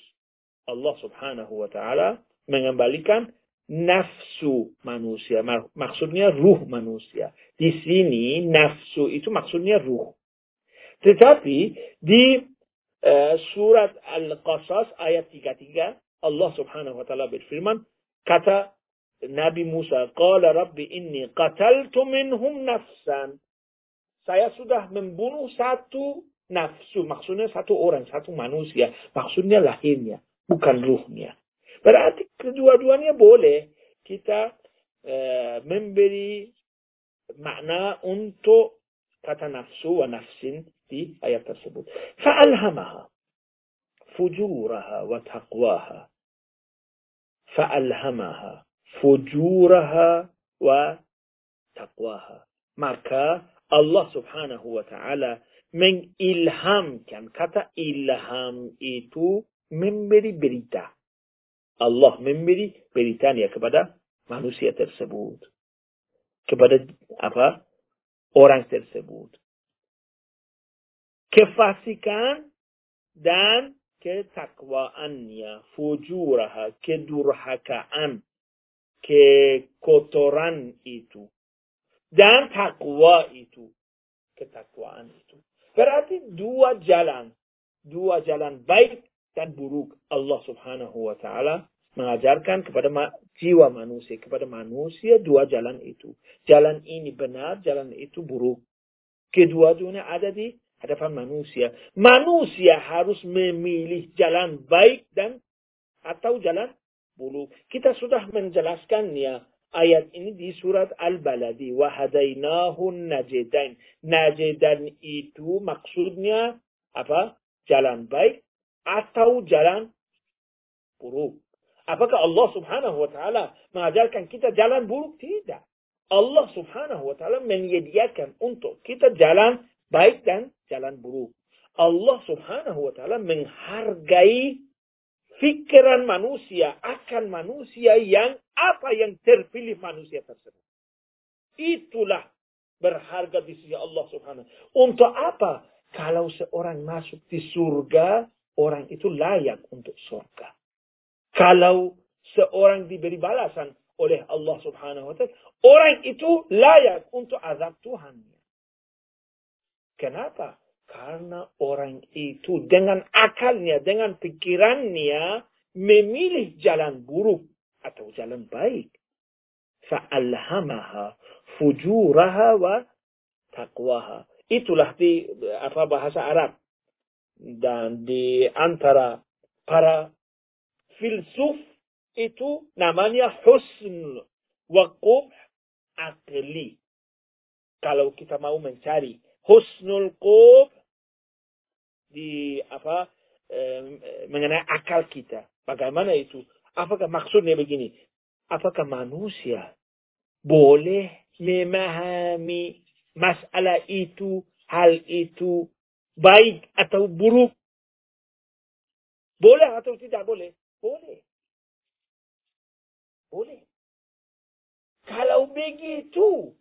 Allah Subhanahu wa taala mengembalikan nafsu manusia. Maksudnya ruh manusia. Di sini nafsu itu maksudnya ruh. Tetapi di uh, surat Al-Qasas ayat 33 Allah subhanahu wa ta'ala berfirman kata Nabi Musa qala rabbi inni qataltu minhum nafsan saya sudah membunuh satu nafsu maksudnya satu orang satu manusia maksudnya lahirnya bukan ruhnya Berarti kedua-duanya boleh kita uh, memberi makna untuk kata nafsu wa nafsin di ayat tersebut. Fa'alhamaha fujuraha wa taqwaha. Fa'alhamaha fujuraha wa taqwaha. Maka Allah subhanahu wa ta'ala mengilhamkan. Kata ilham itu memberi berita. Allah memberi beritanya kepada manusia tersebut. Kepada apa? Orang tersebut. Kefasikan dan ketakwaannya, fujuraha, kedurhakaan, kekotoran itu. Dan takwa itu, ketakwaan itu. Berarti dua jalan, dua jalan baik dan buruk Allah subhanahu wa ta'ala mengajarkan kepada ma jiwa manusia, kepada manusia dua jalan itu. Jalan ini benar, jalan itu buruk. Kedua-duanya ada di hadapan manusia. Manusia harus memilih jalan baik dan atau jalan buruk. Kita sudah menjelaskannya ayat ini di surat Al-Baladi. Wahadainahun najedain. Najedan itu maksudnya apa? Jalan baik atau jalan buruk. Apakah Allah subhanahu wa ta'ala mengajarkan kita jalan buruk? Tidak. Allah subhanahu wa ta'ala menyediakan untuk kita jalan baik dan jalan buruk. Allah subhanahu wa ta'ala menghargai fikiran manusia akan manusia yang apa yang terpilih manusia tersebut. Itulah berharga di sisi Allah subhanahu. Untuk apa? Kalau seorang masuk di surga, orang itu layak untuk surga. Kalau seorang diberi balasan oleh Allah subhanahu wa ta'ala, orang itu layak untuk azab Tuhan. Kenapa? Karena orang itu dengan akalnya, dengan pikirannya, memilih jalan buruk atau jalan baik. Fa'alhamaha fujuraha wa taqwaha. Itulah di apa bahasa Arab. Dan di antara para filsuf itu namanya husn wa qubh akli. Kalau kita mau mencari husnul qubh di apa eh, mengenai akal kita. Bagaimana itu? Apakah maksudnya begini? Apakah manusia boleh memahami masalah itu, hal itu baik atau buruk? Boleh atau tidak boleh? Boleh. Boleh. Kalau begitu,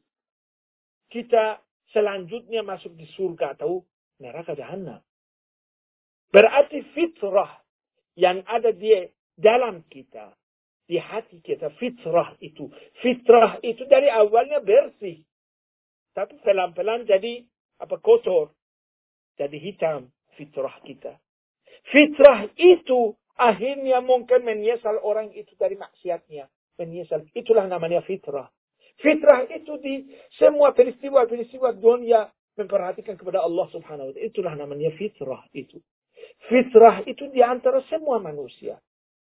kita selanjutnya masuk di surga atau neraka jahanam. Berarti fitrah yang ada di dalam kita, di hati kita, fitrah itu. Fitrah itu dari awalnya bersih. Tapi pelan-pelan jadi apa kotor. Jadi hitam fitrah kita. Fitrah itu akhirnya mungkin menyesal orang itu dari maksiatnya. Menyesal. Itulah namanya fitrah. Fitrah itu di semua peristiwa-peristiwa dunia memperhatikan kepada Allah subhanahu wa ta'ala. Itulah namanya fitrah itu. Fitrah itu di antara semua manusia.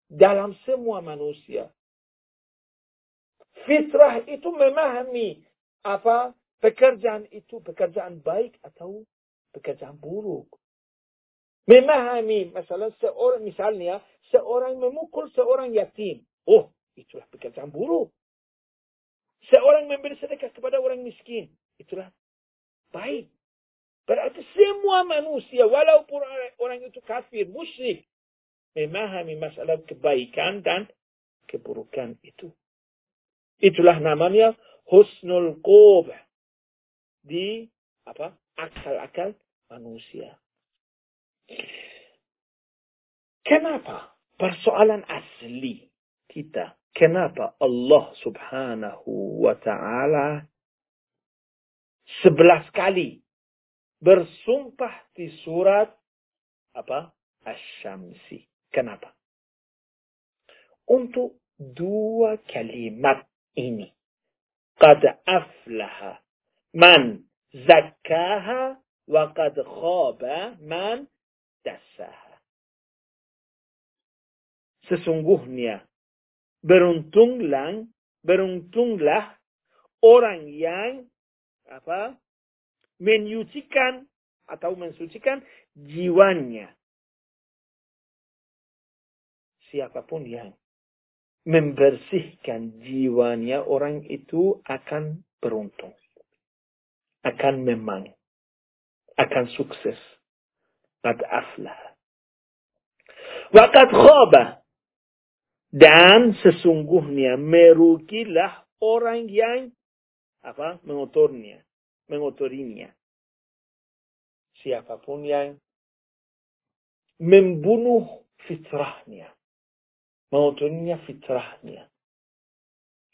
Dalam semua manusia. Fitrah itu memahami apa pekerjaan itu pekerjaan baik atau pekerjaan buruk. Memahami masalah seorang misalnya seorang memukul seorang yatim. Oh, itulah pekerjaan buruk. Seorang memberi sedekah kepada orang miskin. Itulah baik. Berarti semua manusia, walaupun orang itu kafir, musyrik, memahami masalah kebaikan dan keburukan itu. Itulah namanya husnul qub di apa akal-akal manusia. Kenapa persoalan asli kita? Kenapa Allah subhanahu wa ta'ala sebelas kali bersumpah di surat apa? asyamsi? Kenapa? Untuk dua kalimat ini. Qad aflaha man zakkaha wa qad khaba man dassaha. Sesungguhnya beruntunglah beruntunglah orang yang apa menyucikan atau mensucikan jiwanya. Siapa pun yang membersihkan jiwanya orang itu akan beruntung. Akan memang akan sukses. Qad aflah. Waqad khaba. Dan sesungguhnya merugilah orang yang apa mengotornya, mengotorinya. Siapa pun yang membunuh fitrahnya, mengotorinya fitrahnya,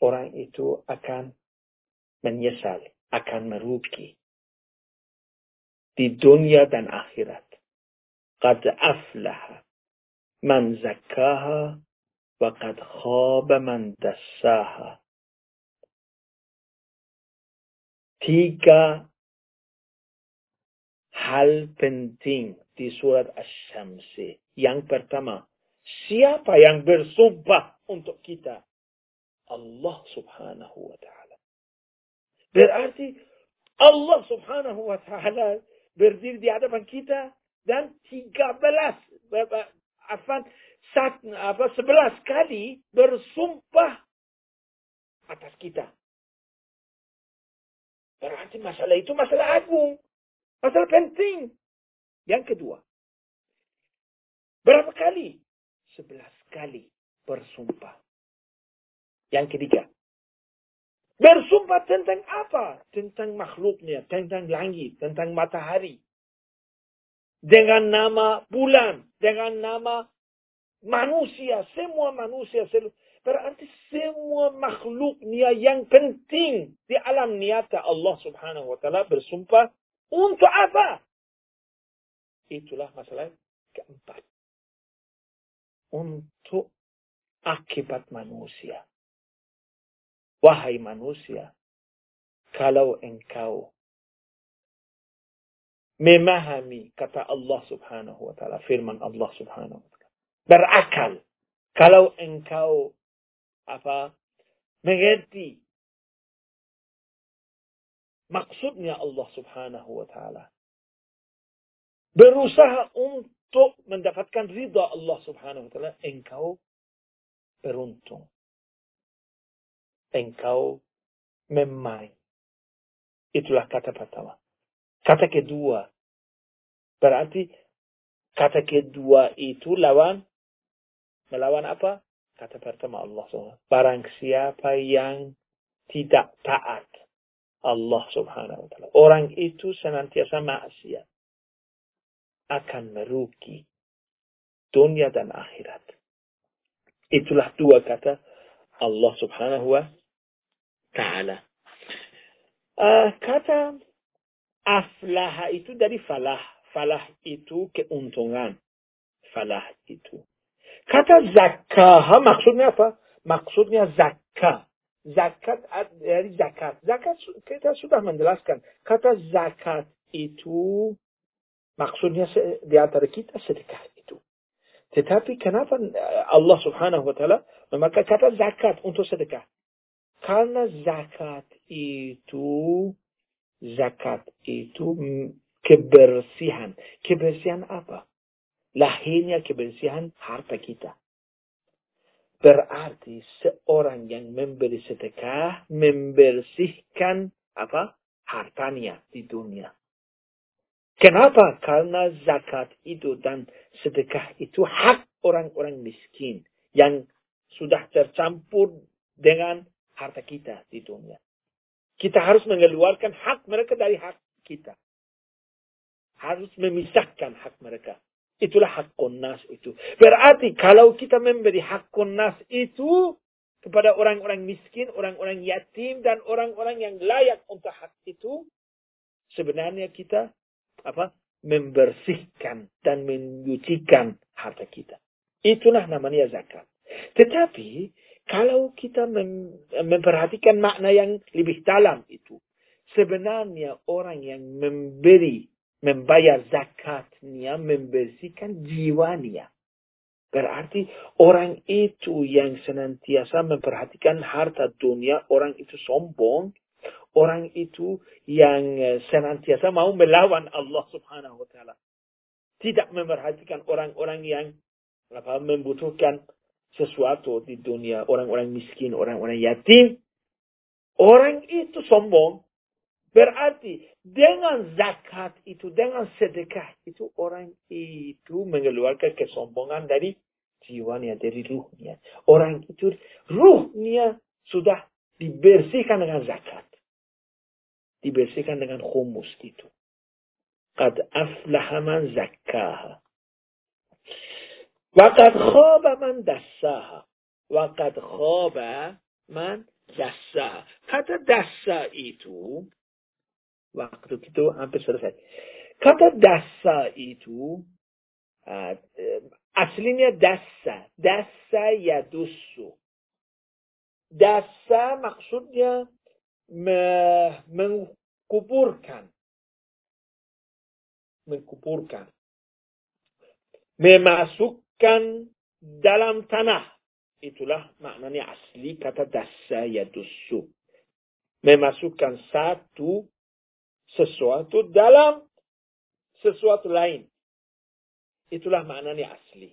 orang itu akan menyesal, akan merugi di dunia dan akhirat. Aflaha man zakkaha wa qad khaba man dassaha. Tiga hal penting di surat Asy-Syamsi. Yang pertama, siapa yang bersumpah untuk kita? Allah subhanahu wa ta'ala. Berarti Allah subhanahu wa ta'ala berdiri di hadapan kita dan 13 afan sat, apa 11 kali bersumpah atas kita. Berarti masalah itu masalah agung. Masalah penting. Yang kedua. Berapa kali? Sebelas kali bersumpah. Yang ketiga. Bersumpah tentang apa? Tentang makhluknya, tentang langit, tentang matahari. Dengan nama bulan, dengan nama manusia, semua manusia. Berarti semua makhluknya yang penting di alam niata Allah subhanahu wa ta'ala bersumpah untuk apa? Itulah masalah keempat. Untuk akibat manusia. Wahai manusia, kalau engkau memahami kata Allah subhanahu wa ta'ala, firman Allah subhanahu wa ta'ala, berakal, kalau engkau apa mengerti maksudnya Allah subhanahu wa ta'ala, berusaha untuk mendapatkan ridha Allah Subhanahu wa taala, engkau beruntung. Engkau memang. Itulah kata pertama. Kata kedua, berarti kata kedua itu lawan melawan apa? Kata pertama Allah SWT. Barang siapa yang tidak taat Allah subhanahu wa ta'ala. Orang itu senantiasa maksiat. Akan merugi dunia dan akhirat. Itulah dua kata Allah subhanahu wa ta'ala. Uh, kata aflah itu dari falah. Falah itu keuntungan. Falah itu. Kata zakah maksudnya apa? Maksudnya zakah. Zakat dari zakat. Zakat kita sudah menjelaskan. Kata zakat itu maksudnya di antara kita sedekah itu. Tetapi kenapa Allah subhanahu wa ta'ala memakai kata zakat untuk sedekah? Karena zakat itu, zakat itu kebersihan. Kebersihan apa? lahirnya kebersihan harta kita. Berarti seorang yang memberi sedekah membersihkan apa? hartanya di dunia. Kenapa? Karena zakat itu dan sedekah itu hak orang-orang miskin yang sudah tercampur dengan harta kita di dunia. Kita harus mengeluarkan hak mereka dari hak kita. Harus memisahkan hak mereka. Itulah hak nas itu. Berarti kalau kita memberi hak nas itu kepada orang-orang miskin, orang-orang yatim, dan orang-orang yang layak untuk hak itu, sebenarnya kita apa membersihkan dan menyucikan harta kita. Itulah namanya zakat. Tetapi kalau kita mem memperhatikan makna yang lebih dalam itu, sebenarnya orang yang memberi membayar zakatnya, membersihkan jiwanya. Berarti orang itu yang senantiasa memperhatikan harta dunia, orang itu sombong, orang itu yang eh, senantiasa mau melawan Allah subhanahu wa ta'ala. Tidak memperhatikan orang-orang yang apa, membutuhkan sesuatu di dunia, orang-orang miskin, orang-orang yatim. Orang itu sombong, Berarti dengan zakat itu, dengan sedekah itu orang itu mengeluarkan kesombongan dari jiwanya, dari ruhnya. Orang itu ruhnya sudah dibersihkan dengan zakat. Dibersihkan dengan humus itu. Qad aflaha man zakkaha. Waqad khaba man dassaha. Waqad khaba. Kata dassa itu waktu itu hampir selesai. Kata dasa itu uh, aslinya dasa, dasa ya dusu. Dasa maksudnya me mengkuburkan. Mengkuburkan. Memasukkan dalam tanah. Itulah maknanya asli kata dasa ya dusu. Memasukkan satu sesuatu dalam sesuatu lain. Itulah maknanya asli.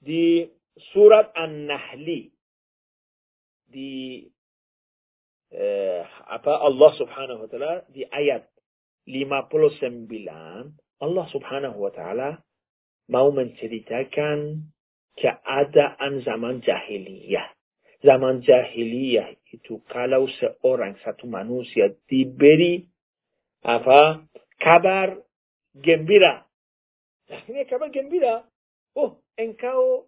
Di surat An-Nahli di eh, apa Allah Subhanahu wa taala di ayat 59 Allah Subhanahu wa taala mau menceritakan keadaan zaman jahiliyah. Zaman jahiliyah itu kalau seorang satu manusia diberi apa kabar gembira. Nah, ini kabar gembira. Oh, engkau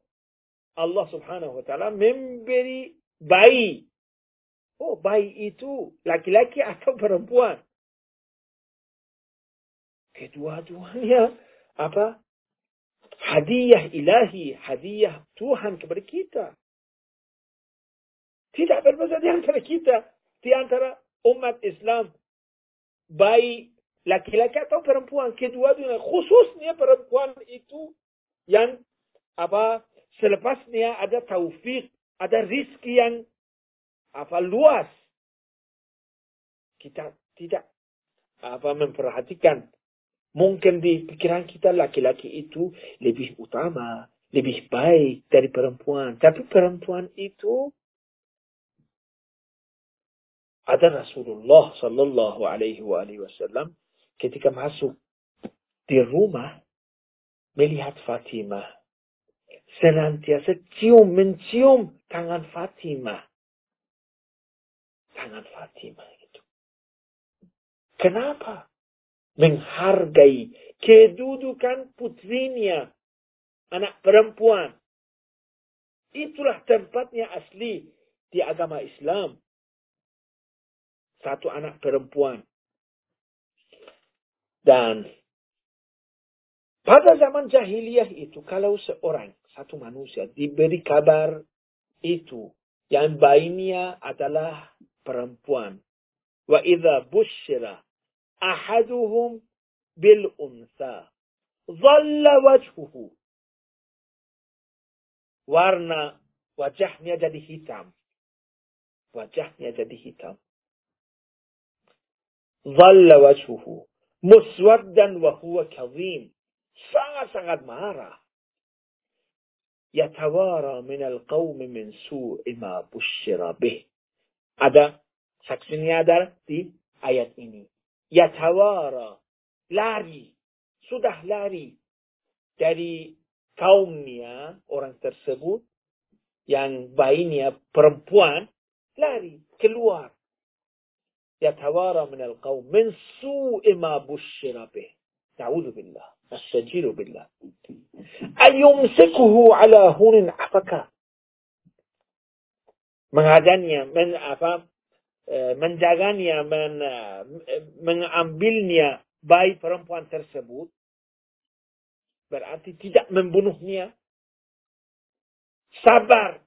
Allah subhanahu wa ta'ala memberi bayi. Oh, bayi itu laki-laki atau perempuan. Kedua-duanya apa? Hadiah ilahi, hadiah Tuhan kepada kita. Tidak berbeza di antara kita, di antara umat Islam baik laki-laki atau perempuan kedua-duanya khususnya perempuan itu yang apa selepasnya ada taufik ada rizki yang apa luas. Kita tidak apa memperhatikan Mungkin di pikiran kita laki-laki itu lebih utama, lebih baik dari perempuan. Tapi perempuan itu ada Rasulullah Sallallahu Alaihi Wasallam ketika masuk di rumah melihat Fatimah senantiasa cium mencium tangan Fatimah. Tangan Fatimah itu. Kenapa? Menghargai kedudukan putrinya, anak perempuan. Itulah tempatnya asli di agama Islam. Satu anak perempuan. Dan pada zaman jahiliyah itu, kalau seorang satu manusia diberi kabar itu yang bayinya adalah perempuan. Wa idza busyira ahaduhum bil unsa dhalla wajhuhu warna wajahnya jadi hitam. Wajahnya jadi hitam. Dhalla wajhuhu muswaddan wa huwa kadhim. Sangat-sangat marah. yatawara minal qawmi min su'i ma bushira bih. Ada saksinya ada di ayat ini. Yatawara lari, sudah lari dari kaumnya orang tersebut yang bayinya perempuan lari keluar. Yatawara minal qawm min su'i ma bushira bih. Na'udhu billah. Astajiru billah. Ayumsikuhu ala hunin apakah? Mengadanya, men, apa, menjaganya, men, mengambilnya bayi perempuan tersebut, berarti tidak membunuhnya. Sabar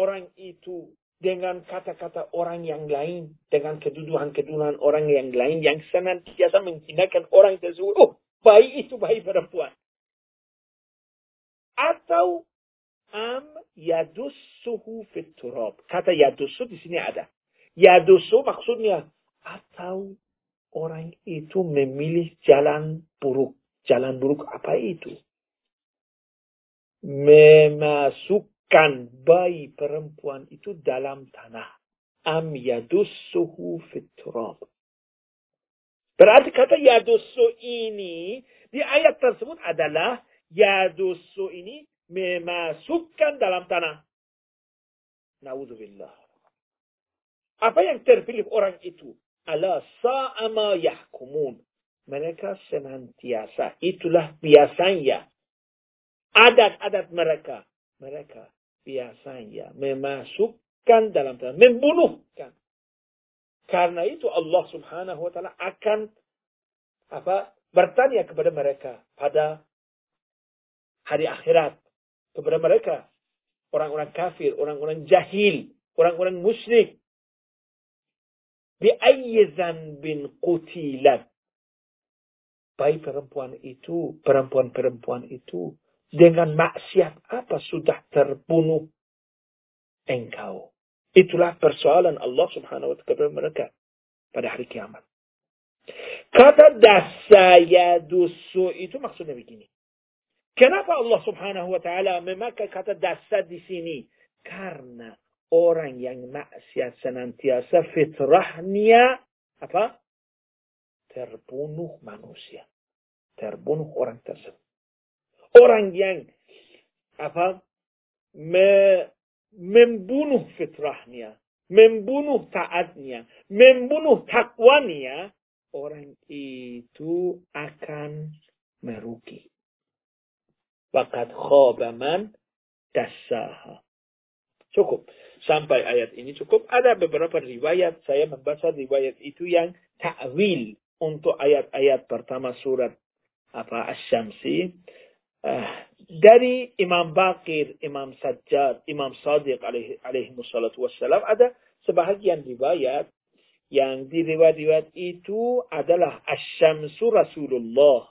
orang itu dengan kata-kata orang yang lain, dengan kedudukan-kedudukan orang yang lain yang senantiasa menghinakan orang tersebut. Oh, bayi itu bayi perempuan. Atau am yadussuhu fit turab. Kata yadussu di sini ada. Yadussu maksudnya atau orang itu memilih jalan buruk. Jalan buruk apa itu? Memasukkan bayi perempuan itu dalam tanah. Am yadussuhu fit turab. Berarti kata yadusu ini di ayat tersebut adalah yadusu ini memasukkan dalam tanah. Naudzubillah. Apa yang terpilih orang itu? Ala sa'ama yahkumun. Mereka senantiasa. Itulah biasanya. Adat-adat mereka. Mereka biasanya memasukkan dalam. Membunuhkan. Karena itu Allah Subhanahu wa taala akan apa? bertanya kepada mereka pada hari akhirat kepada mereka orang-orang kafir, orang-orang jahil, orang-orang musyrik. Bi ayyizan bin qutilat. Bayi perempuan itu, perempuan-perempuan itu dengan maksiat apa sudah terbunuh engkau? Itulah persoalan Allah subhanahu wa ta'ala kepada mereka pada hari kiamat. Kata dasaya dusu itu maksudnya begini. Kenapa Allah subhanahu wa ta'ala memakai kata dasa di sini? Karena orang yang maksiat senantiasa fitrahnya apa? Terbunuh manusia. Terbunuh orang tersebut. Orang yang apa? Me, membunuh fitrahnya, membunuh taatnya, membunuh takwanya, orang itu akan merugi. Wakat khobaman dasaha. Cukup. Sampai ayat ini cukup. Ada beberapa riwayat. Saya membaca riwayat itu yang ta'wil untuk ayat-ayat pertama surat apa Asy-Syamsi. Uh, dari Imam Bakir, Imam Sajjad, Imam Sadiq alaihi, alaihi wassalam ada sebahagian riwayat yang di riwayat itu adalah Asyamsu Rasulullah.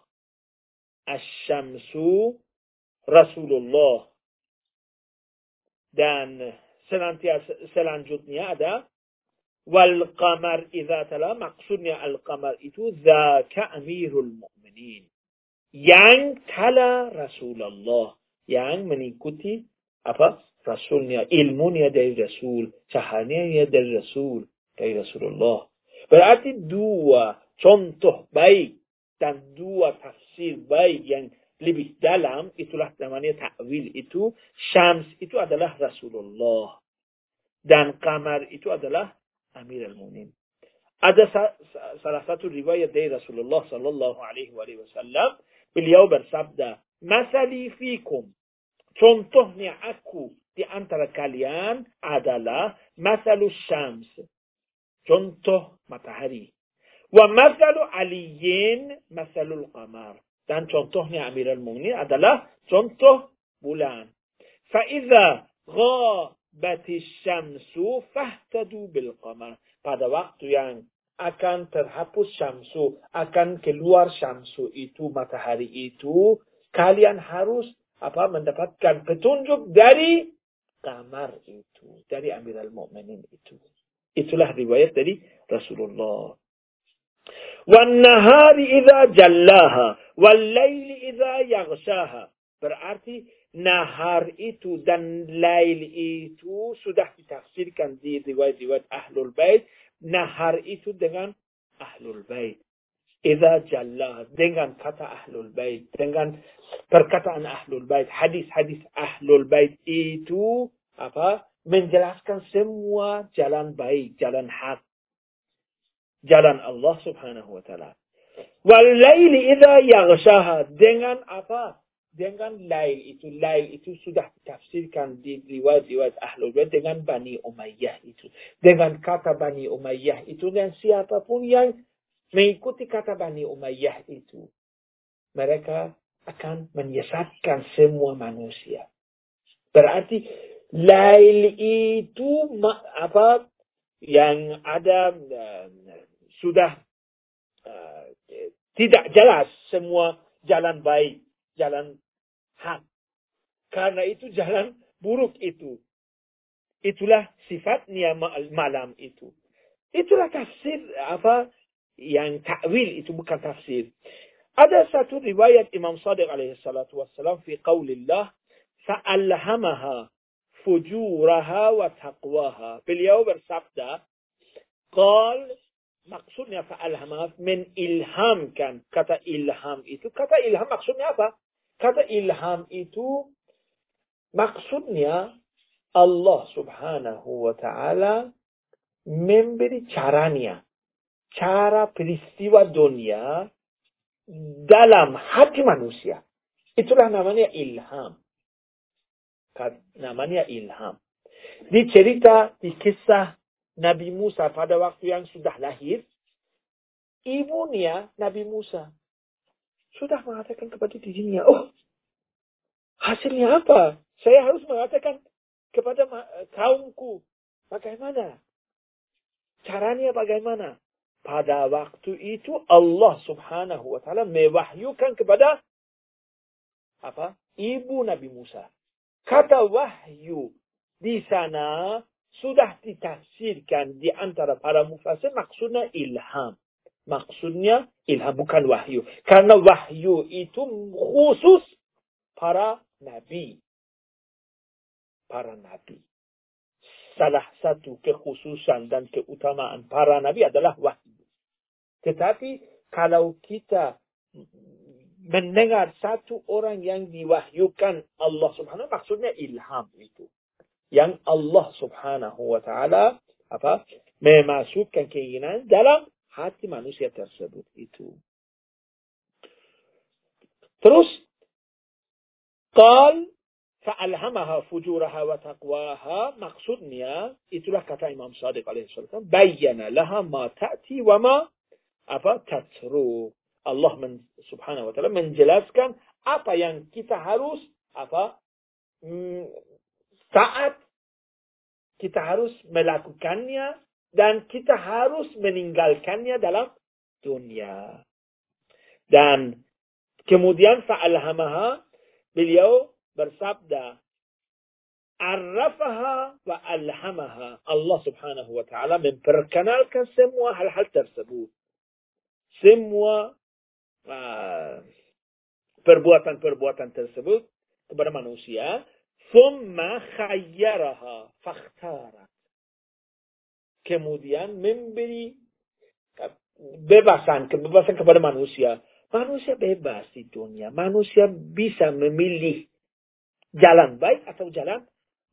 Asyamsu Rasulullah. Dan senantiasa selanjutnya ada wal qamar idza tala maksudnya al qamar itu zaka amirul mu'min Mu'minin. Yang tala Rasulullah. Yang mengikuti apa? Rasulnya. Ilmunya dari Rasul. Cahayanya dari Rasul. Dari Rasulullah. Berarti dua contoh baik dan dua tafsir baik yang lebih dalam itulah namanya ta'wil itu syams itu adalah Rasulullah dan kamar itu adalah Amir al-Mu'min. Ada salah satu riwayat dari Rasulullah sallallahu alaihi wasallam beliau bersabda, "Masali fikum." Contohnya aku di antara kalian adalah masalus syams. Contoh matahari. Wa masalu aliyin masalul qamar. Dan contohnya Amirul Mu'minin adalah contoh bulan. Fa'idha ghabati syamsu fahtadu bil qamar. Pada waktu yang akan terhapus syamsu, akan keluar syamsu itu, matahari itu, kalian harus apa mendapatkan petunjuk dari kamar itu, dari Amirul Mukminin itu. Itulah riwayat dari Rasulullah. والنهار إذا جلاها والليل إذا يغشاها. برأتي نهار ايتو دن ليل إتو سده تفسير كان دي رواية رواية أهل البيت. نهار ايتو دغان أهل البيت. إذا جلاها دغان كتا أهل البيت. دغان بركتا عن أهل البيت. حديث حديث أهل البيت إتو. أبا من جلاس كان سموا جلان بيت جلان حق. Jalan Allah Subhanahu wa taala. Wal laili idza yaghshaha dengan apa? Dengan lail itu lail itu sudah ditafsirkan di riwayat-riwayat Ahlul Bait dengan Bani Umayyah itu. Dengan kata Bani Umayyah itu dan siapa pun yang mengikuti kata Bani Umayyah itu mereka akan menyesatkan semua manusia. Berarti lail itu apa yang ada sudah uh, tidak jelas semua jalan baik, jalan hak. Karena itu jalan buruk itu. Itulah sifatnya malam itu. Itulah tafsir apa yang takwil itu bukan tafsir. Ada satu riwayat Imam Sadiq alaihi salatu wassalam fi qaulillah fa'alhamaha fujuraha wa taqwaha. Beliau bersabda, qal maksudnya fa'alhamah ilhamkan Kata ilham itu, kata ilham maksudnya apa? Kata ilham itu maksudnya Allah subhanahu wa ta'ala memberi caranya. Cara peristiwa dunia dalam hati manusia. Itulah namanya ilham. Namanya ilham. Di cerita, di kisah Nabi Musa pada waktu yang sudah lahir, ibunya Nabi Musa sudah mengatakan kepada dirinya, oh hasilnya apa? Saya harus mengatakan kepada kaumku bagaimana? Caranya bagaimana? Pada waktu itu Allah subhanahu wa ta'ala mewahyukan kepada apa? Ibu Nabi Musa. Kata wahyu di sana sudah ditafsirkan di antara para mufasir maksudnya ilham. Maksudnya ilham bukan wahyu. Karena wahyu itu khusus para nabi. Para nabi. Salah satu kekhususan dan keutamaan para nabi adalah wahyu. Tetapi kalau kita mendengar satu orang yang diwahyukan Allah subhanahu maksudnya ilham itu yang Allah Subhanahu wa taala apa memasukkan keinginan dalam hati manusia tersebut itu. Terus qal fa'alhamaha fujuraha wa taqwaha maksudnya itulah kata Imam Sadiq alaihi salam bayyana laha ma ta'ti wa ma apa tatru Allah men, subhanahu wa ta'ala menjelaskan apa yang kita harus apa mm, taat, kita harus melakukannya, dan kita harus meninggalkannya dalam dunia. Dan kemudian fa'alhamaha, beliau bersabda, Arrafaha wa alhamaha. Allah subhanahu wa ta'ala memperkenalkan semua hal-hal tersebut. Semua perbuatan-perbuatan tersebut kepada manusia. Thumma khayyaraha fakhtarat. Kemudian memberi bebasan, kebebasan kepada manusia. Manusia bebas di dunia. Manusia bisa memilih jalan baik atau jalan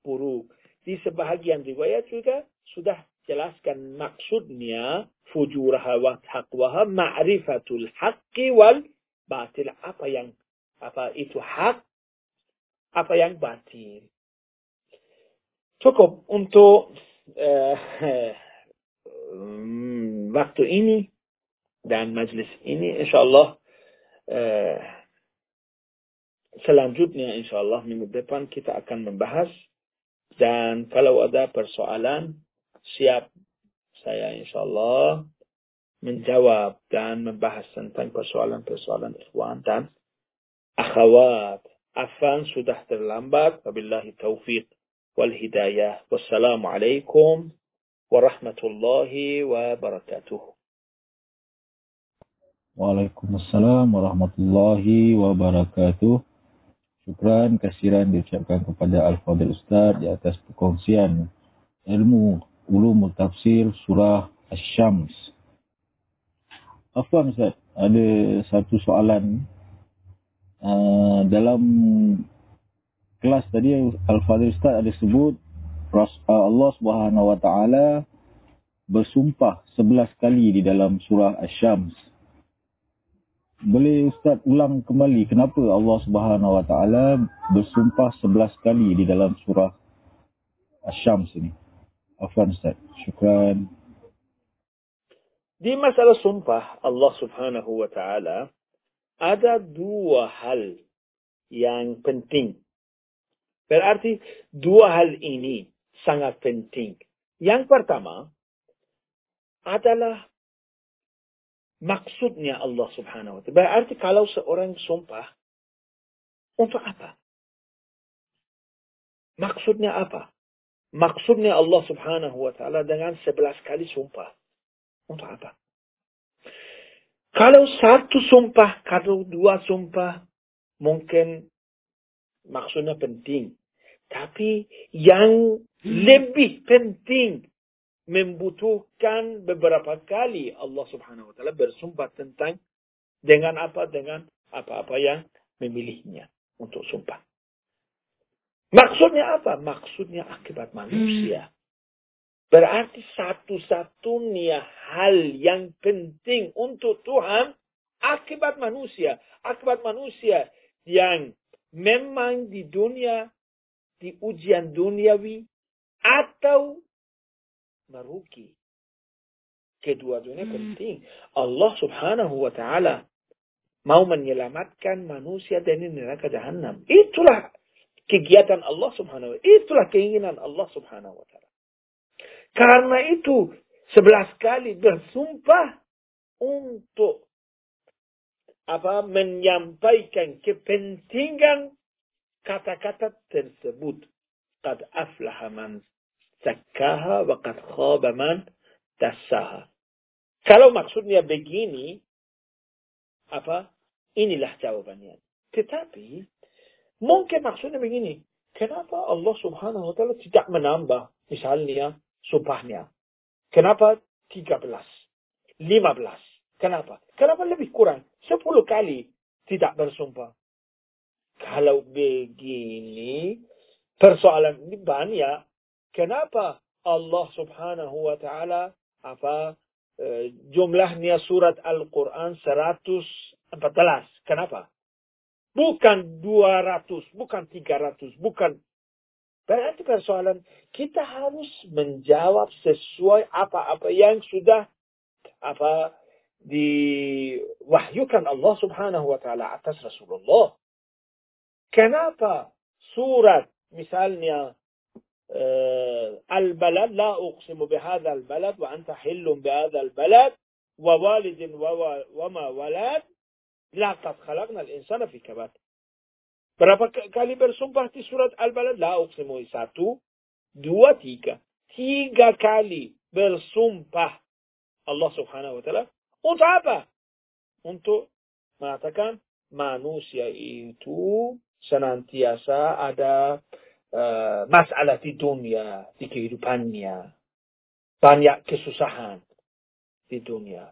buruk. Di sebahagian riwayat juga sudah jelaskan maksudnya fujuraha wa taqwaha ma'rifatul haqqi wal batil. Apa yang apa itu hak, apa yang batil. Cukup untuk uh, waktu ini dan majlis ini insyaallah uh, selanjutnya insyaallah minggu depan kita akan membahas dan kalau ada persoalan siap saya insyaallah menjawab dan membahas tentang persoalan-persoalan ikhwan dan akhwat. Afan sudah terlambat. Wabillahi taufiq wal hidayah. Wassalamualaikum warahmatullahi wabarakatuh. Waalaikumsalam warahmatullahi wabarakatuh. Syukran kasiran diucapkan kepada Al-Fadhil Ustaz di atas perkongsian ilmu ulumul tafsir surah Asy-Syams. Afwan Ustaz, ada satu soalan uh, dalam kelas tadi Al-Fadhil Ustaz ada sebut uh, Allah Subhanahu Wa Taala bersumpah 11 kali di dalam surah Asy-Syams. Boleh Ustaz ulang kembali kenapa Allah Subhanahu Wa Taala bersumpah 11 kali di dalam surah Asy-Syams ini? Afwan Ustaz. Syukran. Di masalah sumpah Allah Subhanahu wa taala ada dua hal yang penting. Berarti dua hal ini sangat penting. Yang pertama adalah maksudnya Allah Subhanahu wa taala. Berarti kalau seorang sumpah untuk apa? Maksudnya apa? Maksudnya Allah Subhanahu wa taala dengan sebelas kali sumpah. Untuk apa? Kalau satu sumpah, kalau dua sumpah, mungkin maksudnya penting. Tapi yang lebih penting membutuhkan beberapa kali Allah subhanahu wa ta'ala bersumpah tentang dengan apa? Dengan apa-apa yang memilihnya untuk sumpah. Maksudnya apa? Maksudnya akibat manusia. Berarti satu-satunya hal yang penting untuk Tuhan akibat manusia. Akibat manusia yang memang di dunia, di ujian duniawi, atau merugi. Kedua-duanya hmm. penting. Allah subhanahu wa ta'ala mau menyelamatkan manusia dari neraka jahanam. Itulah kegiatan Allah subhanahu wa ta'ala. Itulah keinginan Allah subhanahu wa ta'ala. Karena itu sebelas kali bersumpah untuk apa menyampaikan kepentingan kata-kata tersebut. Qad aflaha man zakkaha wa qad khaba man dassaha. Kalau maksudnya begini, apa? Inilah jawabannya. Tetapi mungkin maksudnya begini. Kenapa Allah Subhanahu wa taala tidak menambah misalnya sumpahnya. Kenapa 13? 15? Kenapa? Kenapa lebih kurang? 10 kali tidak bersumpah. Kalau begini, persoalan ini banyak. Kenapa Allah subhanahu wa ta'ala apa e, jumlahnya surat Al-Quran 114. Kenapa? Bukan 200, bukan 300, bukan Berarti persoalan kita harus menjawab sesuai apa-apa yang sudah apa diwahyukan Allah Subhanahu wa taala atas Rasulullah. Kenapa surat misalnya uh, al-balad la uqsimu bihadha al-balad wa anta hillun bihadha al-balad wa walidin wa ma walad la qad khalaqna al-insana fi kabad. Berapa kali bersumpah di surat Al-Balad? La uqsimu satu, dua, tiga. Tiga kali bersumpah Allah subhanahu wa ta'ala. Untuk apa? Untuk mengatakan manusia itu senantiasa ada uh, masalah di dunia, di kehidupannya. Banyak kesusahan di dunia.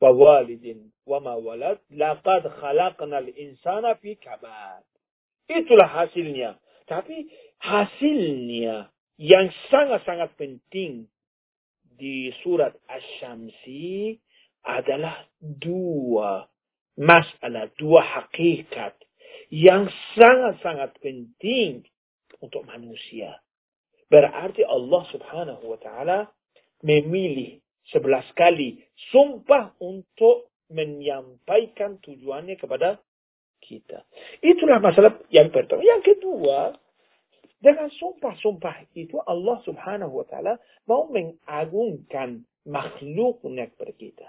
Wawalidin wa ma walad laqad khalaqnal insana fi kabad. Itulah hasilnya. Tapi hasilnya yang sangat-sangat penting di surat Asy-Syamsi adalah dua masalah, dua hakikat yang sangat-sangat penting untuk manusia. Berarti Allah subhanahu wa ta'ala memilih sebelas kali sumpah untuk menyampaikan tujuannya kepada kita. Itulah masalah yang pertama. Yang kedua, dengan sumpah-sumpah itu Allah subhanahu wa ta'ala mau mengagungkan makhluknya kepada kita.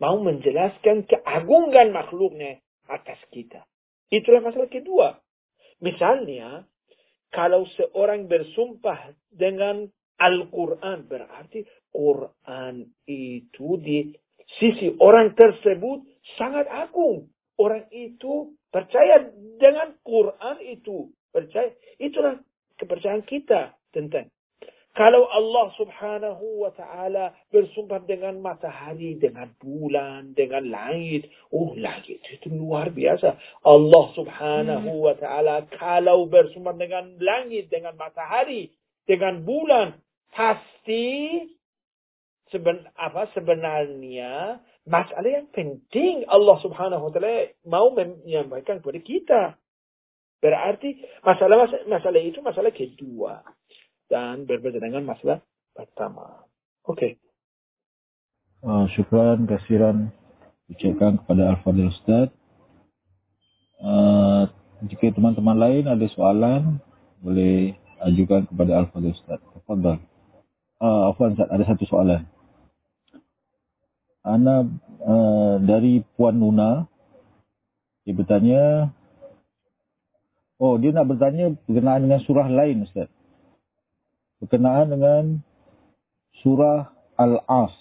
Mau menjelaskan keagungan makhluknya atas kita. Itulah masalah kedua. Misalnya, kalau seorang bersumpah dengan Al-Quran, berarti Quran itu di sisi orang tersebut sangat agung. Orang itu percaya dengan Quran itu. Percaya. Itulah kepercayaan kita tentang kalau Allah subhanahu wa ta'ala bersumpah dengan matahari, dengan bulan, dengan langit. Oh langit itu luar biasa. Allah subhanahu wa ta'ala kalau bersumpah dengan langit, dengan matahari, dengan bulan. Pasti seben, apa sebenarnya masalah yang penting Allah subhanahu wa ta'ala mau menyampaikan kepada kita. Berarti masalah masalah itu masalah kedua dan berbeda dengan masalah pertama. Oke. Okay. Uh, syukran kasiran ucapkan kepada Al-Fadil Ustaz. Uh, jika teman-teman lain ada soalan, boleh ajukan kepada Al-Fadil Ustaz. Tafadhal. Uh, Afwan Ustaz, ada satu soalan. Ana uh, dari Puan Nuna, dia bertanya, Oh, dia nak bertanya berkenaan dengan surah lain, Ustaz. Berkenaan dengan surah Al-As.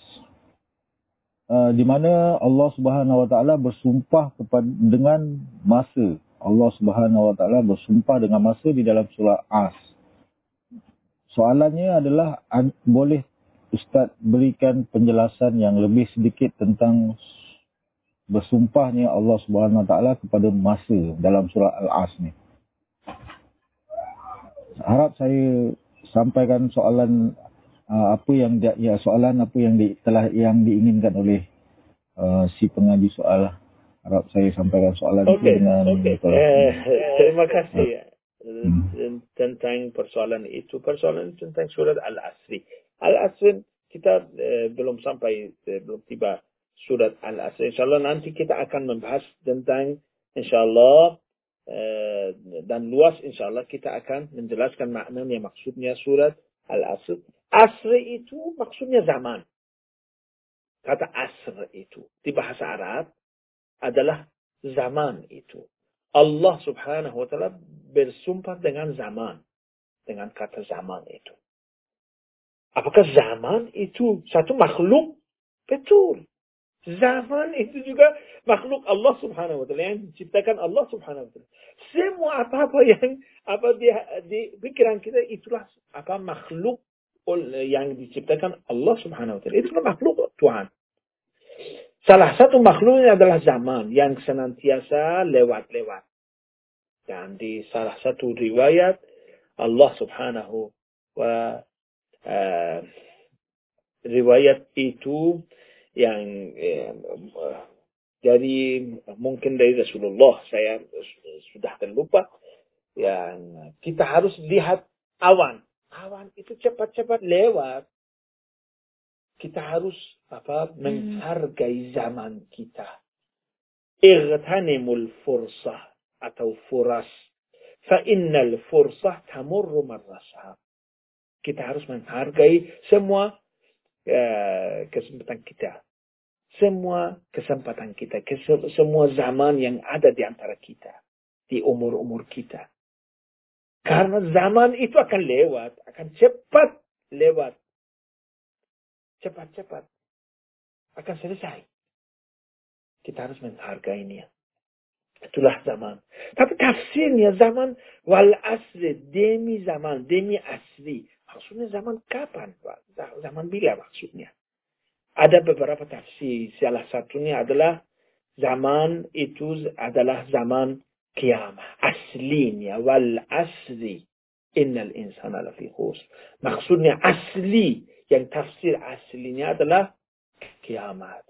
Uh, di mana Allah Subhanahu Wa Taala bersumpah kepada dengan masa. Allah Subhanahu Wa Taala bersumpah dengan masa di dalam surah As. Soalannya adalah boleh Ustaz berikan penjelasan yang lebih sedikit tentang bersumpahnya Allah Subhanahu Wa Taala kepada masa dalam surah Al-As ni harap saya sampaikan soalan uh, apa yang dia, ya soalan apa yang di, telah yang diinginkan oleh uh, si pengaji soal harap saya sampaikan soalan okay. itu dengan okay. Eh, terima kasih hmm. Tentang persoalan itu persoalan tentang surat al-asri al-asri kita eh, belum sampai eh, belum tiba surat al-asri insyaallah nanti kita akan membahas tentang insyaallah Eh, dan luas insya Allah kita akan menjelaskan maknanya maksudnya surat Al-Asr. Asr itu maksudnya zaman. Kata asr itu di bahasa Arab adalah zaman itu. Allah subhanahu wa ta'ala bersumpah dengan zaman. Dengan kata zaman itu. Apakah zaman itu satu makhluk? Betul. Zaman itu juga makhluk Allah subhanahu wa ta'ala yang diciptakan Allah subhanahu wa ta'ala. Semua apa-apa yang apa di, di pikiran kita itulah apa makhluk yang diciptakan Allah subhanahu wa ta'ala. Itulah makhluk Tuhan. Salah satu makhluknya adalah zaman yang senantiasa lewat-lewat. Dan di salah satu riwayat Allah subhanahu wa uh, riwayat itu yang eh, jadi mungkin dari Rasulullah saya sudah terlupa yang kita harus lihat awan awan itu cepat-cepat lewat kita harus apa? Menghargai zaman kita. Igtanimul fursah atau furas. Fa innal fursah tamurru marrasah kita harus menghargai semua uh, kesempatan kita. Semua kesempatan kita, semua zaman yang ada di antara kita, di umur-umur kita. Karena zaman itu akan lewat, akan cepat lewat. Cepat-cepat akan selesai. Kita harus menghargainya. Itulah zaman. Tapi tafsirnya zaman wal asri demi zaman, demi asli. Maksudnya zaman kapan? Zaman bila maksudnya? Ada beberapa tafsir. Salah satunya adalah zaman itu adalah zaman kiamah. Aslinya wal asri. Innal insana lafi khus. Maksudnya asli. Yang tafsir aslinya adalah kiamat.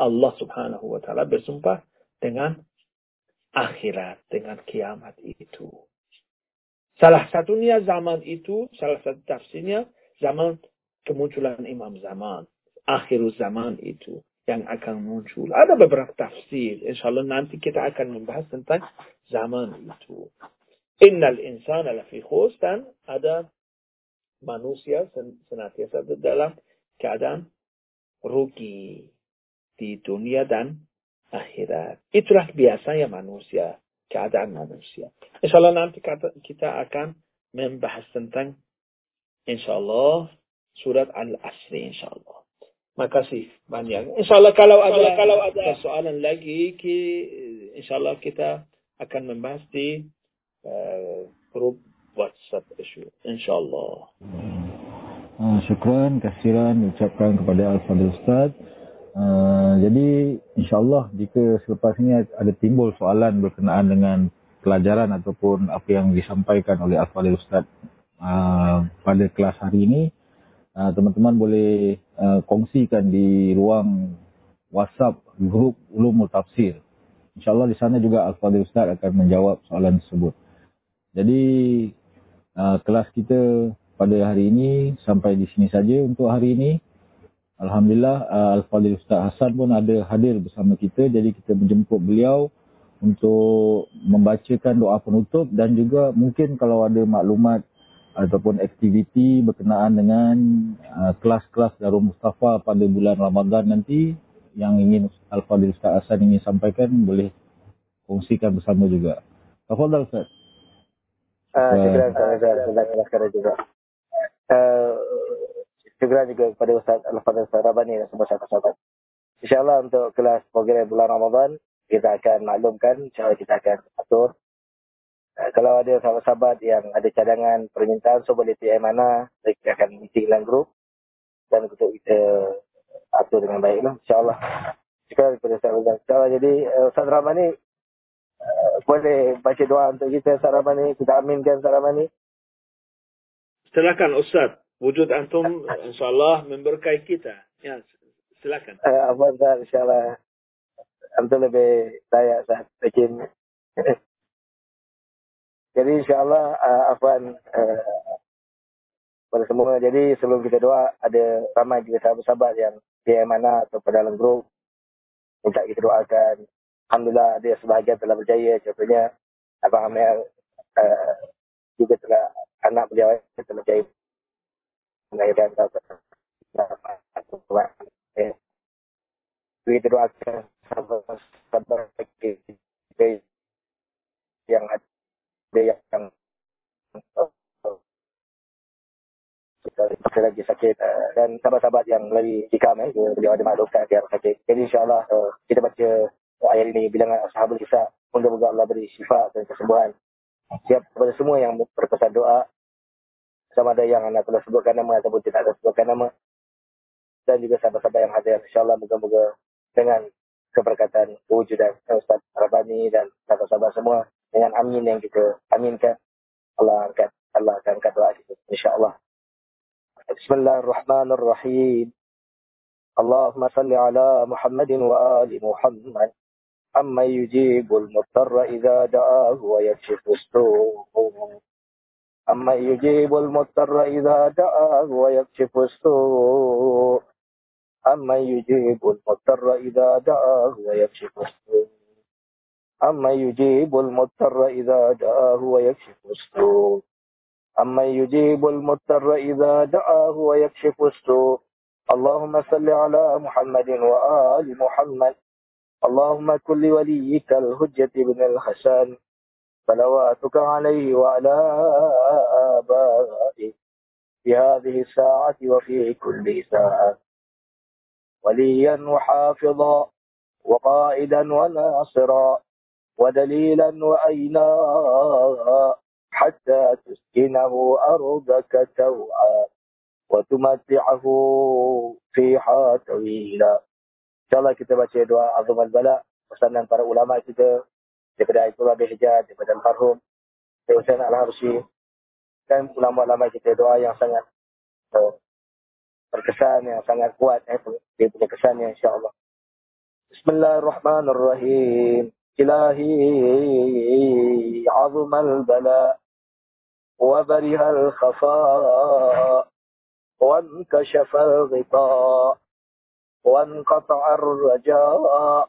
Allah subhanahu wa ta'ala bersumpah dengan akhirat, dengan kiamat itu. Salah satunya zaman itu, salah satu tafsirnya, zaman kemunculan imam zaman. Akhir zaman itu yang akan muncul. Ada beberapa tafsir. InsyaAllah nanti kita akan membahas tentang zaman itu. Innal insan lafi khus dan ada manusia senantiasa dalam keadaan rugi di dunia dan akhirat. Itulah biasanya manusia, keadaan manusia. InsyaAllah nanti kita akan membahas tentang insyaAllah surat Al-Asri insyaAllah. Makasih banyak. InsyaAllah kalau ada, kalau ada soalan lagi, ki, insyaAllah kita akan membahas di uh, grup WhatsApp issue. InsyaAllah. Uh, syukran, kasiran ucapkan kepada Al-Fadhil Ustaz. Uh, jadi insyaAllah jika selepas ini ada timbul soalan berkenaan dengan pelajaran ataupun apa yang disampaikan oleh Al-Fadhil Ustaz uh, pada kelas hari ini, uh, teman-teman boleh uh, kongsikan di ruang WhatsApp grup Ulumul Tafsir. InsyaAllah di sana juga Al-Fadhil Ustaz akan menjawab soalan tersebut. Jadi uh, kelas kita pada hari ini sampai di sini saja untuk hari ini. Alhamdulillah uh, Al-Fadhil Ustaz Hassan pun ada hadir bersama kita. Jadi kita menjemput beliau untuk membacakan doa penutup dan juga mungkin kalau ada maklumat ataupun aktiviti berkenaan dengan uh, kelas-kelas Darul Mustafa pada bulan Ramadan nanti yang ingin Al-Fadhil Ustaz Hassan ingin sampaikan boleh kongsikan bersama juga. Tafadhal Ustaz. Uh, terima kasih Ustaz. juga. Uh, segera juga kepada Ustaz Al-Fadhil Ustaz Rabani dan semua sahabat-sahabat. InsyaAllah untuk kelas program bulan Ramadan, kita akan maklumkan, insyaAllah kita akan atur. Uh, kalau ada sahabat-sahabat yang ada cadangan permintaan, so boleh PM mana, kita akan meeting dalam grup dan untuk kita atur dengan baik. Lah. InsyaAllah. Sekarang kepada Ustaz Rabani. InsyaAllah jadi uh, Ustaz Rabani uh, boleh baca doa untuk kita Ustaz Rabani, kita aminkan Ustaz Rabani. Silakan Ustaz wujud antum insyaAllah memberkai kita. Ya, silakan. Uh, Abang Zat, insyaAllah. Antum lebih layak saat bikin. Jadi insyaAllah, uh, Afwan, uh, pada semua. Jadi sebelum kita doa, ada ramai juga sahabat-sahabat yang di mana atau pada dalam grup. Minta kita doakan. Alhamdulillah, dia sebahagian telah berjaya. Contohnya, Abang Amir uh, juga telah, anak beliau berjaya melahirkan sahabat eh, kita doakan sahabat yang ada yang masih lagi sakit eh, dan sahabat-sahabat yang lagi jika eh, beliau ada maklumkan dia sakit. Jadi insyaAllah kita baca ayat ini bilangan sahabat kisah Moga-moga Allah beri syifa dan kesembuhan. Siap kepada semua yang berpesan doa. Sama ada yang anak telah sebutkan nama ataupun tidak telah sebutkan nama. Dan juga sahabat-sahabat yang hadir. InsyaAllah moga-moga dengan keberkatan kewujudan eh, Ustaz Rabani dan sahabat-sahabat semua. Dengan amin yang kita aminkan. Allah angkat. Allah akan angkat doa kita. InsyaAllah. Bismillahirrahmanirrahim. Allahumma salli ala Muhammadin wa ali Muhammad. أما يجيب المضطر إذا دعاه ويكشف السوء. أما يجيب المضطر إذا دعاه ويكشف السوء. أما يجيب المضطر إذا دعاه ويكشف السوء. أما يجيب المضطر إذا دعاه ويكشف السوء. أما يجيب المضطر إذا دعاه ويكشف السوء. اللهم صل على محمد وآل محمد. اللهم كل وليك الهجة بن الحسن صلواتك عليه وعلى آبائه في هذه الساعة وفي كل ساعة. وليا وحافظا وقائدا وناصرا ودليلا وأينا حتى تسكنه أرضك توعا وتمتعه فيها طويلا. InsyaAllah kita baca doa Azam al-Bala pesanan para ulama kita daripada Aitullah bin Hijab, daripada Al-Farhum, daripada Hussein Al-Harshi dan ulama-ulama kita doa yang sangat uh, berkesan, yang sangat kuat. Eh, dia punya kesannya insyaAllah. Bismillahirrahmanirrahim. Ilahi azum al-bala wa bariha al-khafa wa nkashafa al-ghita' وانقطع الرجاء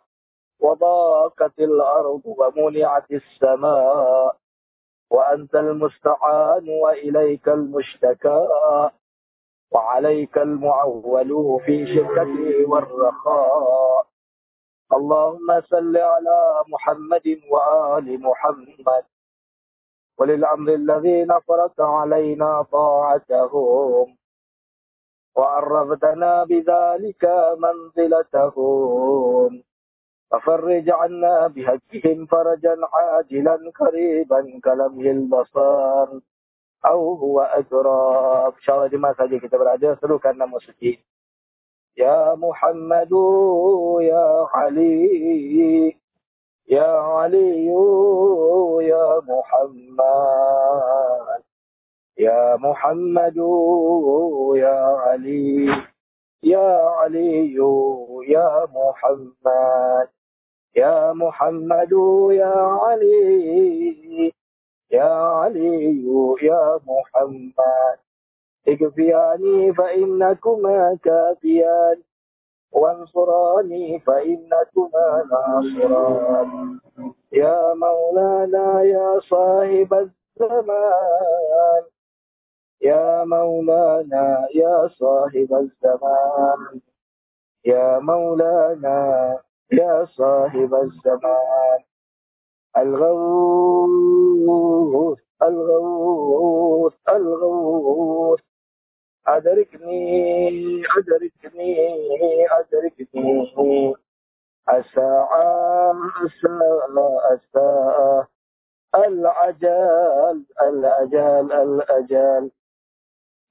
وضاقت الأرض ومنعت السماء وأنت المستعان وإليك المشتكى وعليك المعول في شدته والرخاء. اللهم صل على محمد وآل محمد. وللأمر الذين فرض علينا طاعتهم وعرفتنا بذلك منزلتهم. ففرج عنا بهجهم فرجا عاجلا قريبا كلمه البصر. أو هو أقرب إن شاء الله جماعة saja kita berada يا محمد يا علي. يا علي يا محمد. يا محمد يا علي يا علي يا محمد يا محمد يا علي يا علي يا محمد. اكفياني فإنكما كافيان وانصراني فإنكما ناصران. يا مولانا يا صاحب الزمان يا مولانا يا صاحب الزمان. يا مولانا يا صاحب الزمان. الغوث الغوث الغوث. أدركني أدركني أدركني. الساعة الساعة الساعة العجل الأجل الأجل.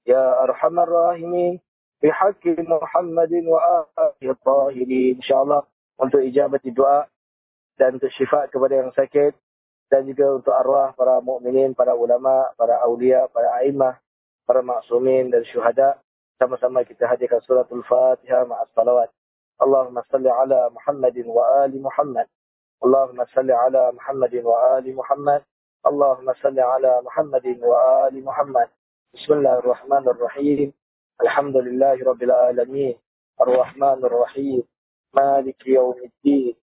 يا أرحم الراحمين بحق محمد وآله الطاهرين إن شاء الله untuk ijabat doa dan untuk syifa kepada yang sakit dan juga untuk arwah para mukminin, para ulama, para aulia, para aimah, para maksumin dan syuhada. Sama-sama kita hadirkan suratul Fatihah ma'as salawat. Allahumma salli ala Muhammadin wa ali Muhammad. Allahumma salli ala Muhammadin wa ali Muhammad. Allahumma salli ala Muhammadin wa ali Muhammad. بسم الله الرحمن الرحيم. الحمد لله رب العالمين. الرحمن الرحيم. مالك يوم الدين.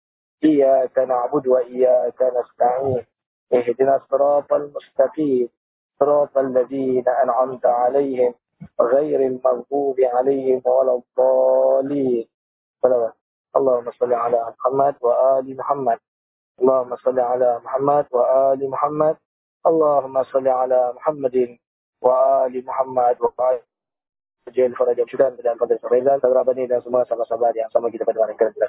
إياك نعبد وإياك نستعين. اهدنا الصراط المستقيم. صراط الذين أنعمت عليهم غير المغضوب عليهم ولا الضالين. اللهم صل على محمد وآل محمد. اللهم صل على محمد وآل محمد. اللهم صل على محمد Muhammad wa ali Jil Faraja Syudan dan Fadil Faizal Sagrabani dan semua sahabat-sahabat yang sama kita pada hari ini.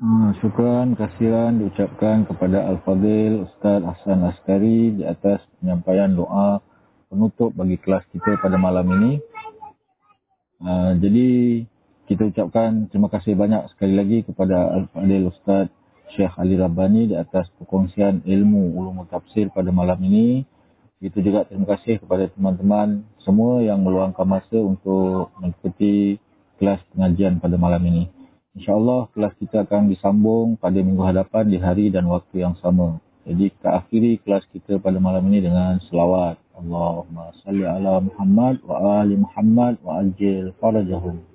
Hmm, syukran, kasihan diucapkan kepada Al-Fadil Ustaz Hasan Askari di atas penyampaian doa penutup bagi kelas kita pada malam ini. Uh, jadi kita ucapkan terima kasih banyak sekali lagi kepada Al-Fadil Ustaz Syekh Ali Rabbani di atas perkongsian ilmu ulumul tafsir pada malam ini. Itu juga terima kasih kepada teman-teman semua yang meluangkan masa untuk mengikuti kelas pengajian pada malam ini. InsyaAllah kelas kita akan disambung pada minggu hadapan di hari dan waktu yang sama. Jadi kita akhiri kelas kita pada malam ini dengan selawat. Allahumma salli ala Muhammad wa ali Muhammad wa aljil farajahum.